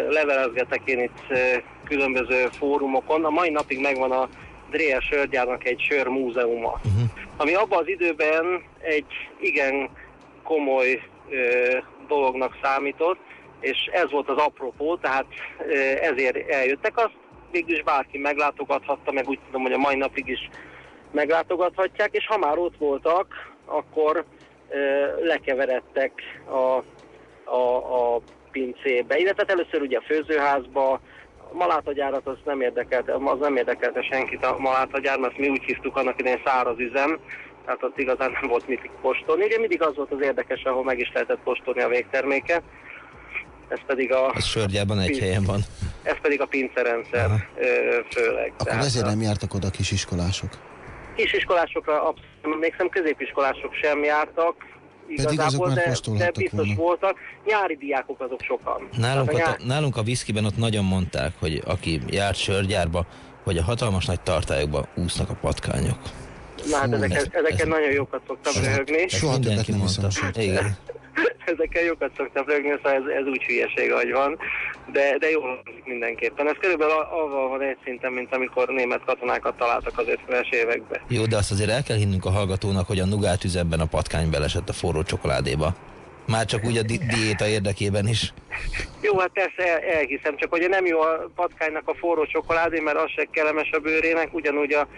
levelezgetek én itt különböző fórumokon. A mai napig megvan a Dreher sörgyárnak egy sörmúzeuma, ami abban az időben egy igen komoly ö, dolognak számított, és ez volt az apropó, tehát ö, ezért eljöttek. Azt végül bárki meglátogathatta, meg úgy tudom, hogy a mai napig is meglátogathatják, és ha már ott voltak, akkor lekeveredtek a, a, a pincébe. Illetve hát először ugye a főzőházba, a malátagyárat az nem érdekelte, az nem érdekelte senkit a malátagyár, mert mi úgy hívtuk annak idején száraz üzem, tehát ott igazán nem volt mit postolni. Ugye mindig az volt az érdekes, ahol meg is lehetett postolni a végterméket. Ez pedig a, Az sörgyában egy helyen van. ez pedig a pincerendszer főleg. Akkor ezért nem jártak oda kisiskolások. Kisiskolásokra abszolút, emlékszem, középiskolások sem jártak, azok igazából, már de, de biztos volna. voltak. Nyári diákok azok sokan. Nálunk, a a, nálunk a viszkiben ott nagyon mondták, hogy aki járt sörgyárba, hogy a hatalmas nagy tartályokba úsznak a patkányok. Na hát ezeken, ez- ezeken nagyon jókat szoktam röhögni. Soha többet nem mondta. Igen. Ezeken jókat szoktam röhögni, szóval ez, ez úgy hülyeség, hogy van. De, de jól hangzik mindenképpen. Ez körülbelül avval van egy szinten, mint amikor német katonákat találtak az 50-es években. Jó, de azt azért el kell hinnünk a hallgatónak, hogy a nugát üzemben a patkány belesett a forró csokoládéba. Már csak úgy a di- diéta érdekében is. Jó, hát persze el, elhiszem, csak ugye nem jó a patkánynak a forró csokoládé, mert az se kellemes a bőrének, ugyanúgy a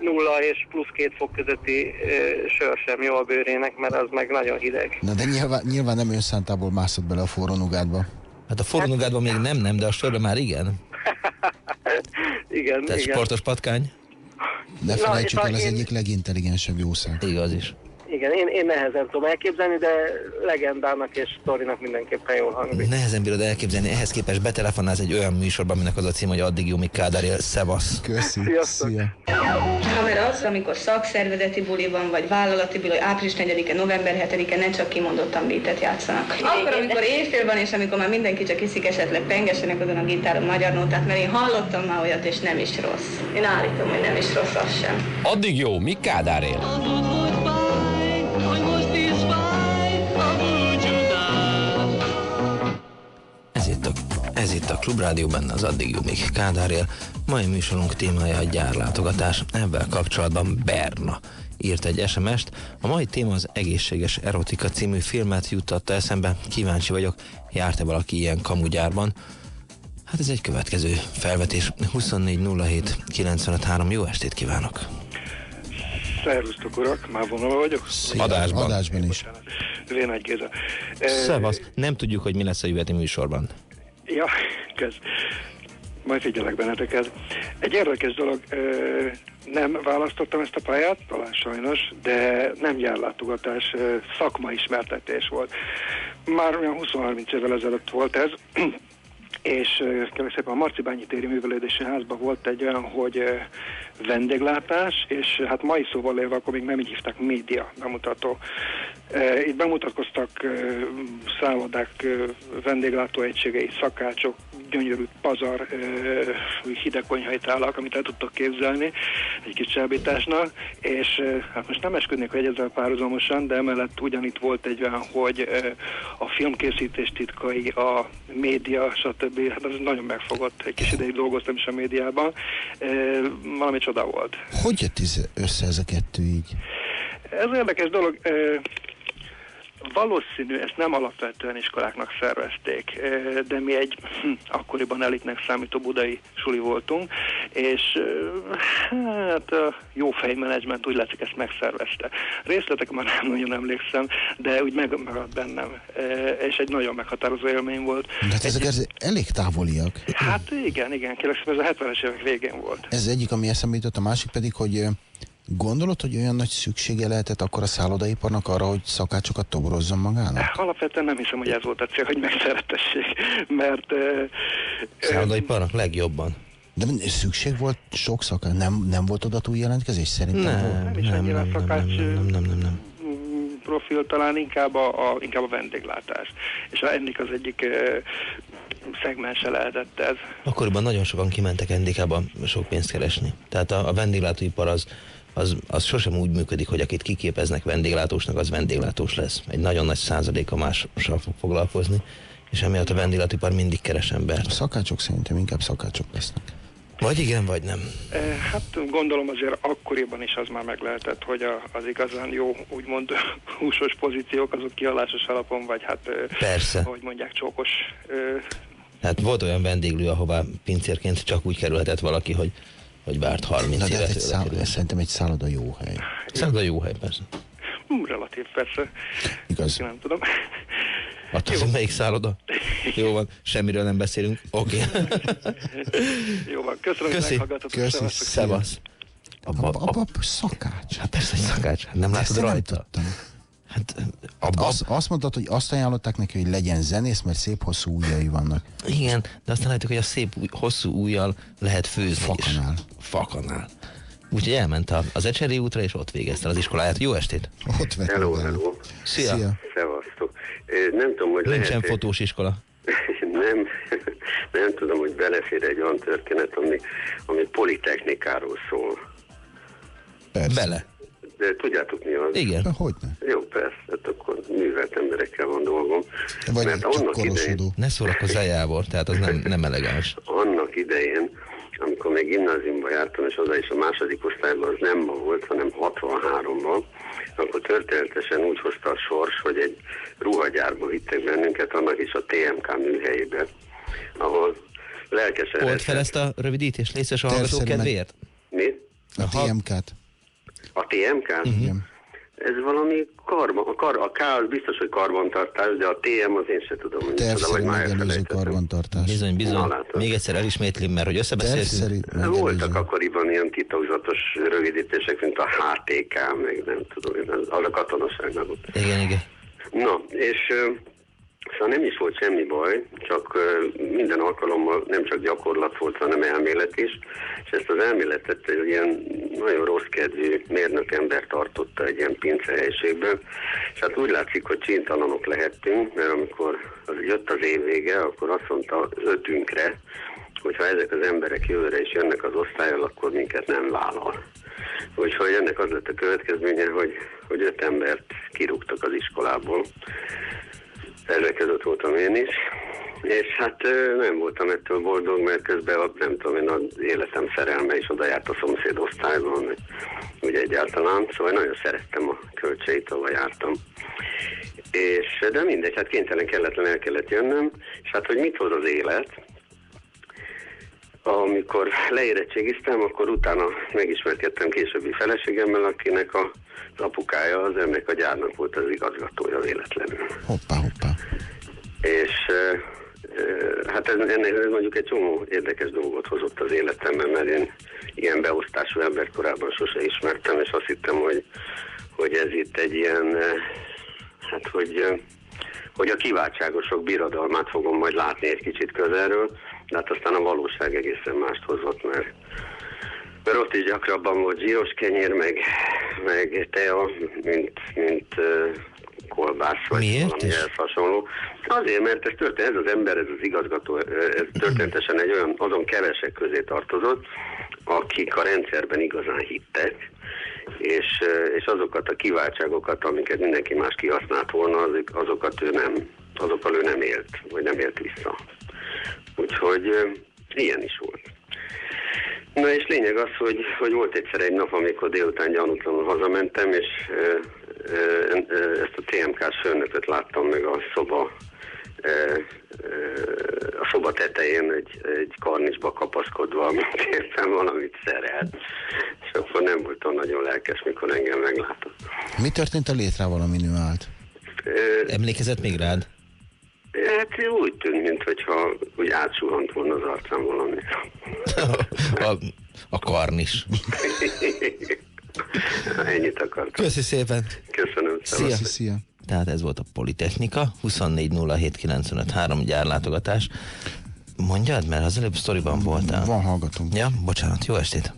nulla és plusz két fok közötti ö, sör sem jó a bőrének, mert az meg nagyon hideg. Na de nyilván, nyilván nem önszántából mászott bele a forró nugádba. Hát a forró nugátban még nem, nem, de a sörben már igen. Igen, Tehát igen. sportos patkány. De Na, felejtsük el, az én- egyik legintelligensebb jószág. Igaz is. Igen, én, én nehezen tudom elképzelni, de legendának és sztorinak mindenképpen jól hangzik. Nehezen bírod elképzelni, ehhez képest betelefonálsz egy olyan műsorban, aminek az a cím, hogy addig jó, míg Kádár él, szevasz. Köszi. Sziasztok. Szia. Ha mert az, amikor szakszervezeti buli van, vagy vállalati buli, április 4-e, november 7-e ne csak kimondottan beatet játszanak. Akkor, amikor éjfél van, és amikor már mindenki csak iszik esetleg pengesenek azon a gitáron magyar nótát, mert én hallottam már olyat, és nem is rossz. Én állítom, hogy nem is rossz az sem. Addig jó, míg Kádár él. Ez itt a, ez itt a Klubrádió, benne az addig míg Kádár él. Mai műsorunk témája a gyárlátogatás. Ebben kapcsolatban Berna írt egy SMS-t. A mai téma az Egészséges Erotika című filmet juttatta eszembe. Kíváncsi vagyok, járt-e valaki ilyen kamugyárban? Hát ez egy következő felvetés. 2407 953. Jó estét kívánok! Szervusztok urak, már vonalva vagyok? Adásban. Adásban is. Vénagy Géza. Eh, Szevasz. Nem tudjuk, hogy mi lesz a jövőti műsorban. Ja, kösz. Majd figyelek benneteket. Egy érdekes dolog, ö, nem választottam ezt a pályát, talán sajnos, de nem gyárlátogatás, ö, szakmaismertetés volt. Már olyan 20-30 évvel ezelőtt volt ez, és kérlek szépen a Marcibányi téri művelődési házban volt egy olyan, hogy vendéglátás, és hát mai szóval élve akkor még nem így hívták média bemutató. Ö, Itt bemutatkoztak ö, szállodák, ö, vendéglátóegységei, szakácsok, gyönyörű pazar, ö, hidegkonyhai tálak, amit el tudtok képzelni egy kis csábításnak, és hát most nem esküdnék, hogy ezzel párhuzamosan, de emellett ugyanitt volt egy olyan, hogy a filmkészítés titkai, a média, stb. Hát az nagyon megfogott. Egy kis ideig dolgoztam is a médiában. Ö, Valami csoda volt. Hogy jött össze ez a kettő így? Ez érdekes dolog. Valószínű, ezt nem alapvetően iskoláknak szervezték, de mi egy akkoriban elitnek számító budai suli voltunk, és hát a jó fejmenedzsment úgy látszik ezt megszervezte. Részletek már nem nagyon emlékszem, de úgy megmaradt bennem, és egy nagyon meghatározó élmény volt. De hát ezek ez elég távoliak. Hát igen, igen, kérlek ez a 70-es évek végén volt. Ez egyik, ami eszembe jutott, a másik pedig, hogy gondolod, hogy olyan nagy szüksége lehetett akkor a szállodaiparnak arra, hogy szakácsokat toborozzon magának? Alapvetően nem hiszem, hogy ez volt a cél, hogy megszeretessék, mert ö, ö, Szállodaiparnak legjobban. De szükség volt sok szaka? Nem, nem volt oda túl jelentkezés szerintem? Nem, nem is annyira nem, nem, szakács nem, nem, nem, nem, nem. mm, profil talán inkább a, a, inkább a vendéglátás. És a ennek az egyik ö, szegmense lehetett ez. Akkoriban nagyon sokan kimentek Endikába sok pénzt keresni. Tehát a, a vendéglátóipar az, az, az sosem úgy működik, hogy akit kiképeznek vendéglátósnak, az vendéglátós lesz. Egy nagyon nagy százaléka mással fog foglalkozni, és emiatt a vendéglátóipar mindig keres embert. A szakácsok szerintem inkább szakácsok lesznek. Vagy igen, vagy nem. E, Hát gondolom azért akkoriban is az már meg lehetett, hogy a, az igazán jó, úgymond húsos pozíciók azok kialásos alapon, vagy hát, ö, Persze. ahogy mondják, csókos ö, Hát volt olyan vendéglő, ahová pincérként csak úgy kerülhetett valaki, hogy, hogy várt 30 Na, de évet. egy száll, szerintem egy szálloda jó hely. Szálloda jó hely, persze. Hú, relatív persze. Igaz. Nem tudom. Attól, hogy melyik szálloda? Jó van, semmiről nem beszélünk. Oké. Jó van, köszönöm, hogy Köszi. meghallgatott. Köszi. Szevasz. Abba, abba, abba szakács. Hát persze, hogy szakács. Nem látod nem rajta? tudtam. Hát Hát azt, azt mondtad, hogy azt ajánlották neki, hogy legyen zenész, mert szép hosszú ujjai vannak. Igen, de aztán látjuk, hogy a szép hosszú ujjal lehet főzni Fakanál. is. Fakanál. Úgyhogy elment a- az Ecseri útra, és ott végezte az iskoláját. Jó estét! Ott vett Hello, hello. Szia! Szia. Szevasztok. Nem tudom, hogy Nincsen lehet fotós iskola. nem, nem tudom, hogy belefér egy olyan történet, ami, ami politechnikáról szól. Persze. Bele. De tudjátok mi az? Igen. Hogyne. Jó, persze, hát akkor művelt emberekkel van dolgom. Vagy Mert annak idején. Ne szórakozz eljával, tehát az nem, nem elegáns. annak idején, amikor még gimnáziumban jártam, és oda is a második osztályban az nem ma volt, hanem 63-ban, akkor történetesen úgy hozta a sors, hogy egy ruhagyárba vittek bennünket, annak is a TMK műhelyébe, ahol lelkesen... Old fel ezt a rövidítést, lészes a hallgató Tervszerű meg- kedvéért? Mi? A TMK-t. A TMK? Igen. Ez valami karban, a, kar, a K az biztos, hogy karbantartás, de a TM az én se tudom, Tervszerű megelőző karbantartás. Bizony, bizony. Na. Még egyszer el is métlém, mert hogy összebeszéltünk. Megelőző. Voltak akkoriban ilyen titokzatos rövidítések, mint a HTK, meg nem tudom, én, az, az a katonaságnak volt. Igen, igen. Na, és szóval nem is volt semmi baj, csak minden alkalommal nem csak gyakorlat volt, hanem elmélet is, és ezt az elméletet egy ilyen nagyon rossz kedvű mérnök ember tartotta egy ilyen pincehelyiségben, és hát úgy látszik, hogy csintalanok lehettünk, mert amikor az jött az év vége, akkor azt mondta ötünkre, hogyha ezek az emberek jövőre is jönnek az osztályal, akkor minket nem vállal. Úgyhogy ennek az lett a következménye, hogy, hogy öt embert kirúgtak az iskolából. Ezek között voltam én is. És hát nem voltam ettől boldog, mert közben a, nem tudom én, az életem szerelme is oda járt a szomszéd osztályban, úgy egyáltalán. Szóval nagyon szerettem a kölcseit, ahol jártam. És, de mindegy, hát kénytelen kelletlen el kellett jönnöm, és hát hogy mit hoz az élet, amikor leérettségiztem, akkor utána megismerkedtem későbbi feleségemmel, akinek a, az apukája az ennek a gyárnak volt az igazgatója véletlenül. Hoppá, hoppá. És hát ez, ennek ez mondjuk egy csomó érdekes dolgot hozott az életemben, mert én ilyen beosztású embert korábban sose ismertem, és azt hittem, hogy, hogy ez itt egy ilyen, hát hogy, hogy a kiváltságosok birodalmát fogom majd látni egy kicsit közelről, de hát aztán a valóság egészen mást hozott, mert, mert ott is gyakrabban volt zsíros kenyér, meg, meg tea, mint, mint kolbász, vagy Miért valami is? ehhez hasonló. Azért, mert ez, történt, ez az ember, ez az igazgató, ez történetesen egy olyan, azon kevesek közé tartozott, akik a rendszerben igazán hittek, és, és azokat a kiváltságokat, amiket mindenki más kihasznált volna, azok, azokat ő nem, azokkal ő nem élt, vagy nem élt vissza. Úgyhogy ilyen is volt. Na és lényeg az, hogy, hogy volt egyszer egy nap, amikor délután gyanútlanul hazamentem, és ezt a TMK-s főnököt láttam meg a szoba a szoba tetején egy, egy karnisba kapaszkodva, mint éppen valamit szerelt. És akkor nem voltam nagyon lelkes, mikor engem meglátott. Mi történt a létrával, ami nő állt? Ö, Emlékezett még rád? Hát úgy tűnt, mintha úgy átsuhant volna az arcán valami. A, a karnis. Ennyit akartam. Köszi szépen. Köszönöm. Szia. Szia. Tehát ez volt a Politechnika, 2407953 gyárlátogatás. Mondjad, mert az előbb sztoriban voltál. Van hallgatom. Ja, bocsánat, jó estét.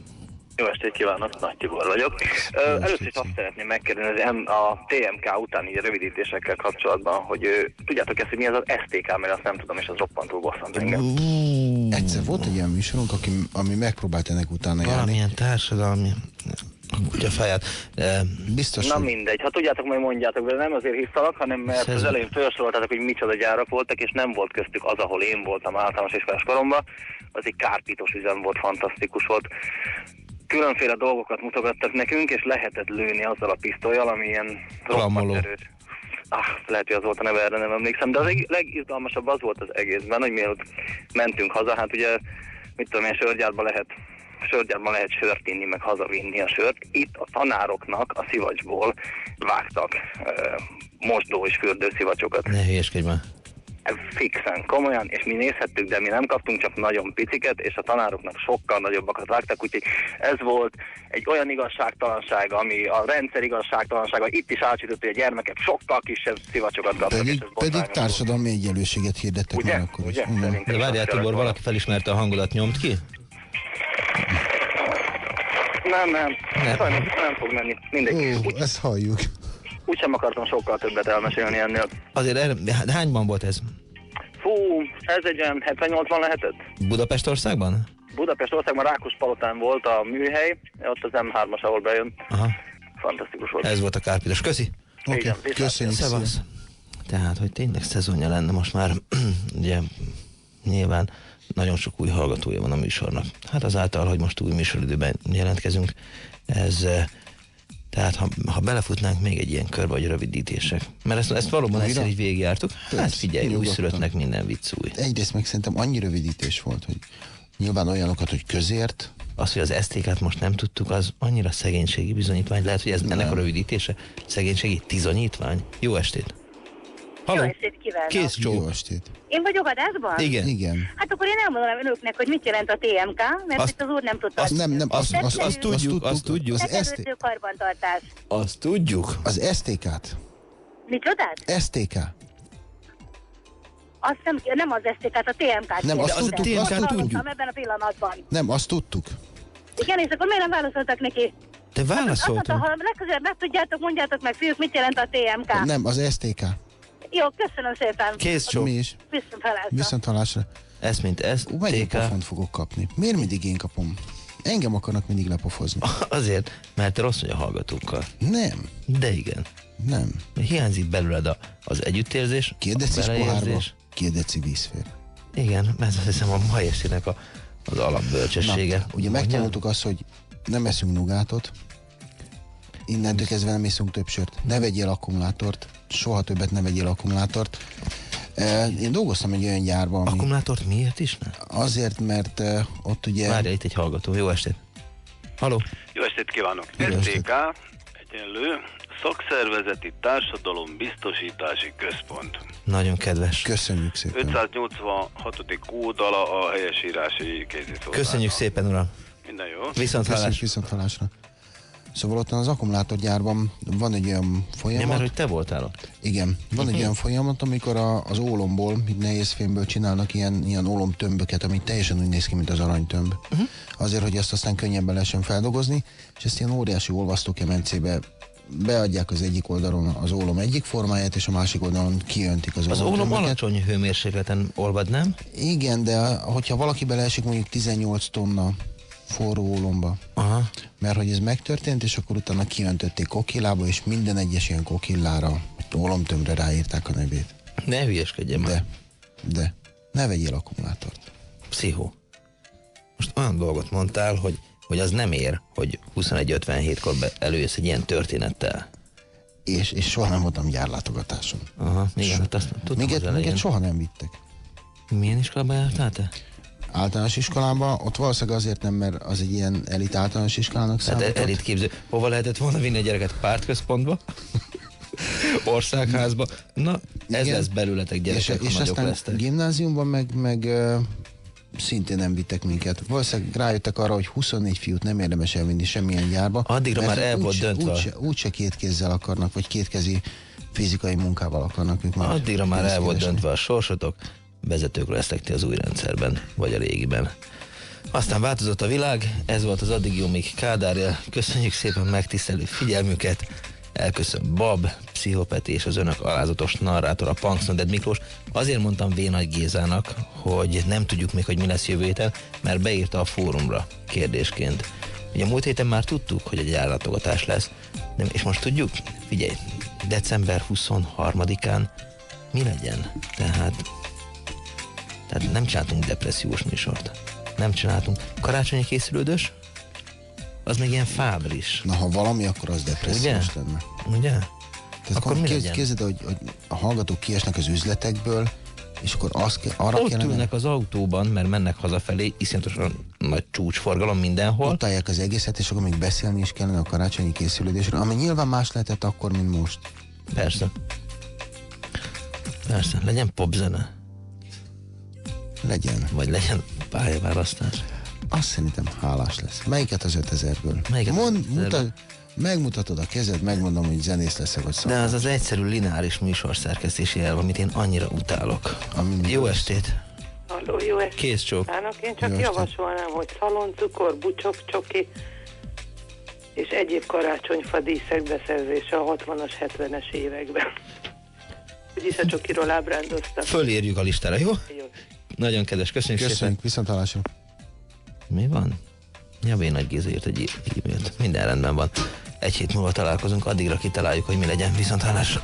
Jó estét kívánok, Nagy Tibor vagyok. Ö, Először is azt szeretném megkérdezni az M- a TMK utáni rövidítésekkel kapcsolatban, hogy tudjátok ezt, hogy mi az az STK, mert azt nem tudom, és az roppantul bosszant engem. Egyszer volt egy ilyen műsorunk, aki, ami megpróbált ennek utána járni. Valamilyen társadalmi kutyafáját. E, Biztos, Na hogy mindegy, ha tudjátok, majd mondjátok, de nem azért hívtalak, hanem mert az elején felsoroltátok, hogy micsoda gyárak voltak, és nem volt köztük az, ahol én voltam általános iskolás koromban. Az egy kárpitos üzem volt, fantasztikus volt. Különféle dolgokat mutogattak nekünk, és lehetett lőni azzal a pisztolyjal, ami ilyen erős. Ah, lehet, hogy az volt a neve, erre nem emlékszem, de az eg- legizgalmasabb az volt az egészben, hogy mielőtt mentünk haza, hát ugye, mit tudom én, sörgyárba lehet sörgyárban lehet sört inni, meg hazavinni a sört. Itt a tanároknak a szivacsból vágtak ö, mosdó és fürdőszivacsokat. Ne hülyeskedj már. Fixen, komolyan, és mi nézhettük, de mi nem kaptunk csak nagyon piciket, és a tanároknak sokkal nagyobbakat vágtak, úgyhogy ez volt egy olyan igazságtalanság, ami a rendszer igazságtalansága, itt is átsütött, hogy a gyermekek sokkal kisebb szivacsokat kaptak. Pedig, pedig társadalmi egyenlőséget hirdettek Ugye? már akkor is. Ugye? De várjál, Tibor, valaki felismerte a hangodat, nyomt ki? Nem, nem, Nem. Sajnos nem fog menni. Mindegy. Ó, ezt halljuk. Úgysem akartam sokkal többet elmesélni ennél. Azért erre, hányban volt ez? Fú, ez egy olyan 78-ban lehetett. Budapest országban? Budapest országban Rákospalotán volt a műhely, ott az M3-as, ahol bejön. Aha. Fantasztikus volt. Ez volt a kárpitos. Köszi. Oké, Igen, viszont. köszönjük Szevasz. Tehát, hogy tényleg szezonja lenne most már, ugye nyilván nagyon sok új hallgatója van a műsornak. Hát azáltal, hogy most új műsoridőben jelentkezünk, ez eh, tehát ha, ha belefutnánk még egy ilyen körbe, vagy rövidítések. Mert ezt, ezt valóban Újra? egyszer így végigjártuk. Hát figyelj, újszülöttnek minden vicc új. Egyrészt meg szerintem annyi rövidítés volt, hogy nyilván olyanokat, hogy közért, Az, hogy az STK-t most nem tudtuk, az annyira szegénységi bizonyítvány. Lehet, hogy ez ennek a rövidítése. Szegénységi tizonyítvány. Jó estét. Halló? Jó estét kívánok! Kész csók. Jó estét. Én vagyok adásban? Igen. Igen. Hát akkor én elmondanám önöknek, hogy mit jelent a TMK, mert Azt- itt az úr nem tudta. Azt nem, nem, azt, azt, azt, azt tudjuk, azt tudjuk. Az, ST, Tetsző karbantartás. azt tudjuk. az STK-t. Micsodát? STK. Azt nem, nem az STK-t, a TMK-t. Nem, azt kérdezem. tudtuk, azt Hallottam tudjuk. ebben a pillanatban. Nem, azt tudtuk. Igen, és akkor miért nem válaszoltak neki? Te Azt válaszoltam. mondta, ha legközelebb meg tudjátok, mondjátok meg, fiúk, mit jelent a TMK. Nem, az STK. Jó, köszönöm szépen. Kész csók. Mi is. Viszont feleltem. Viszont hallásra. Ez, mint ez, Ú, Mennyi TK. pofont fogok kapni? Miért mindig én kapom? Engem akarnak mindig lepofozni. Azért, mert te rossz vagy a hallgatókkal. Nem, De igen. nem. Hiányzik belőled a, az együttérzés, Két a decis pohárba, beleérzés. két deci víz fér. Igen, mert azt hiszem a mai estének a, az alapbölcsessége. Na, ugye megtanultuk azt, hogy nem eszünk nugátot, innentől kezdve nem iszunk több sört. Ne vegyél akkumulátort, soha többet ne vegyél akkumulátort. Eh, Én dolgoztam egy olyan gyárban, ami Akkumulátort miért is? Ne? azért, mert eh, ott ugye... Várja, itt egy hallgató. Jó estét. Haló? Jó estét kívánok! Jó. STK egyenlő szakszervezeti társadalom biztosítási központ. Nagyon kedves. Köszönjük szépen. 586. kódala a helyesírási kéziszolgálat. Köszönjük szépen, uram. Minden jó. Viszont Köszönjük hallás. viszont hallásra. Szóval ott az akkumulátorgyárban van egy olyan Nem, folyamat. mert hogy te voltál ott. Igen, van egy Mhm. olyan folyamat, amikor a, az ólomból, mint nehézfémből csinálnak ilyen, ilyen ólomtömböket, ami teljesen úgy néz ki, mint az aranytömb. Uh-huh. Azért, hogy ezt aztán könnyebben lehessen feldolgozni, és ezt ilyen óriási olvasztókemencébe beadják az egyik oldalon az ólom egyik formáját, és a másik oldalon kiöntik az, Az ólom ólomtömböket. alacsony hőmérsékleten olvad, nem? Igen, de hogyha valaki beleesik mondjuk 18 tonna forró ólomba, Aha. mert hogy ez megtörtént, és akkor utána kiöntötték kokillába, és minden egyes ilyen kokillára, ólomtömbre ráírták a nevét. Ne hülyeskedjen már. De, de, ne vegyél akkumulátort. Pszichó. Most olyan dolgot mondtál, hogy, hogy az nem ér, hogy 21.57-kor be- előjössz egy ilyen történettel. És, és soha nem voltam gyárlátogatáson. Aha, igen, hát azt tudtam Minket, minket soha nem vittek. Milyen iskolába jártál te? Általános iskolában, ott valószínűleg azért nem, mert az egy ilyen elit általános iskolának Hát számított. elit képző. Hova lehetett volna vinni a gyereket? Pártközpontba? Országházba? Na, ez Igen. lesz belőletek és, gyerekek, és nagyok aztán lesztek. gimnáziumban meg, meg szintén nem vittek minket. Valószínűleg rájöttek arra, hogy 24 fiút nem érdemes elvinni semmilyen gyárba. Addigra már el volt döntve. Úgyse, úgyse két kézzel akarnak, vagy kétkezi fizikai munkával akarnak ők már. Addigra már el volt döntve a sorsotok, vezetők lesztek ti az új rendszerben, vagy a régiben. Aztán változott a világ, ez volt az addig még Kádárja. Köszönjük szépen megtisztelő figyelmüket. Elköszön Bab, Pszichopeti és az önök alázatos narrátor, a Punksnoded Miklós. Azért mondtam V. Nagy Gézának, hogy nem tudjuk még, hogy mi lesz jövő héten, mert beírta a fórumra kérdésként. Ugye múlt héten már tudtuk, hogy egy ellátogatás lesz, de, és most tudjuk? Figyelj, december 23-án mi legyen? Tehát, tehát nem csináltunk depressziós műsort. Nem csináltunk. Karácsonyi készülődős? Az még ilyen fábris. Na, ha valami, akkor az depressziós Ugye? lenne. Ugye? Tehát Akkor akkor mi képz, legyen? képzeld, hogy, hogy a hallgatók kiesnek az üzletekből, És akkor az arra Ott kellene... ülnek az autóban, mert mennek hazafelé, iszonyatosan nagy csúcsforgalom mindenhol. Ott állják az egészet, és akkor még beszélni is kellene a karácsonyi készülődésről, ami nyilván más lehetett akkor, mint most. Persze. Persze, legyen popzene. Legyen. Vagy legyen pályaválasztás. Azt szerintem hálás lesz. Melyiket az 5000-ből? Melyiket az Mond, 5000-ből? mutat, megmutatod a kezed, megmondom, hogy zenész leszek, vagy szak. De az az egyszerű lineáris műsorszerkesztési elv, amit én annyira utálok. Ami Jó estét! Halló, jó estét. Kész csók. Én csak Jó estét. javasolnám, hogy szaloncukor, bucsok, csoki és egyéb karácsonyfa díszek beszerzése a 60-as, 70-es években. Úgyis a csokiról ábrándoztam. Fölírjuk a listára, jó? Jó. Nagyon kedves, köszönjük, Köszönjük, szépen. viszont hallásra. Mi van? Javé Nagy Géza írt egy e-mailt. Minden rendben van. Egy hét múlva találkozunk, addigra kitaláljuk, hogy mi legyen. Viszont hallásra.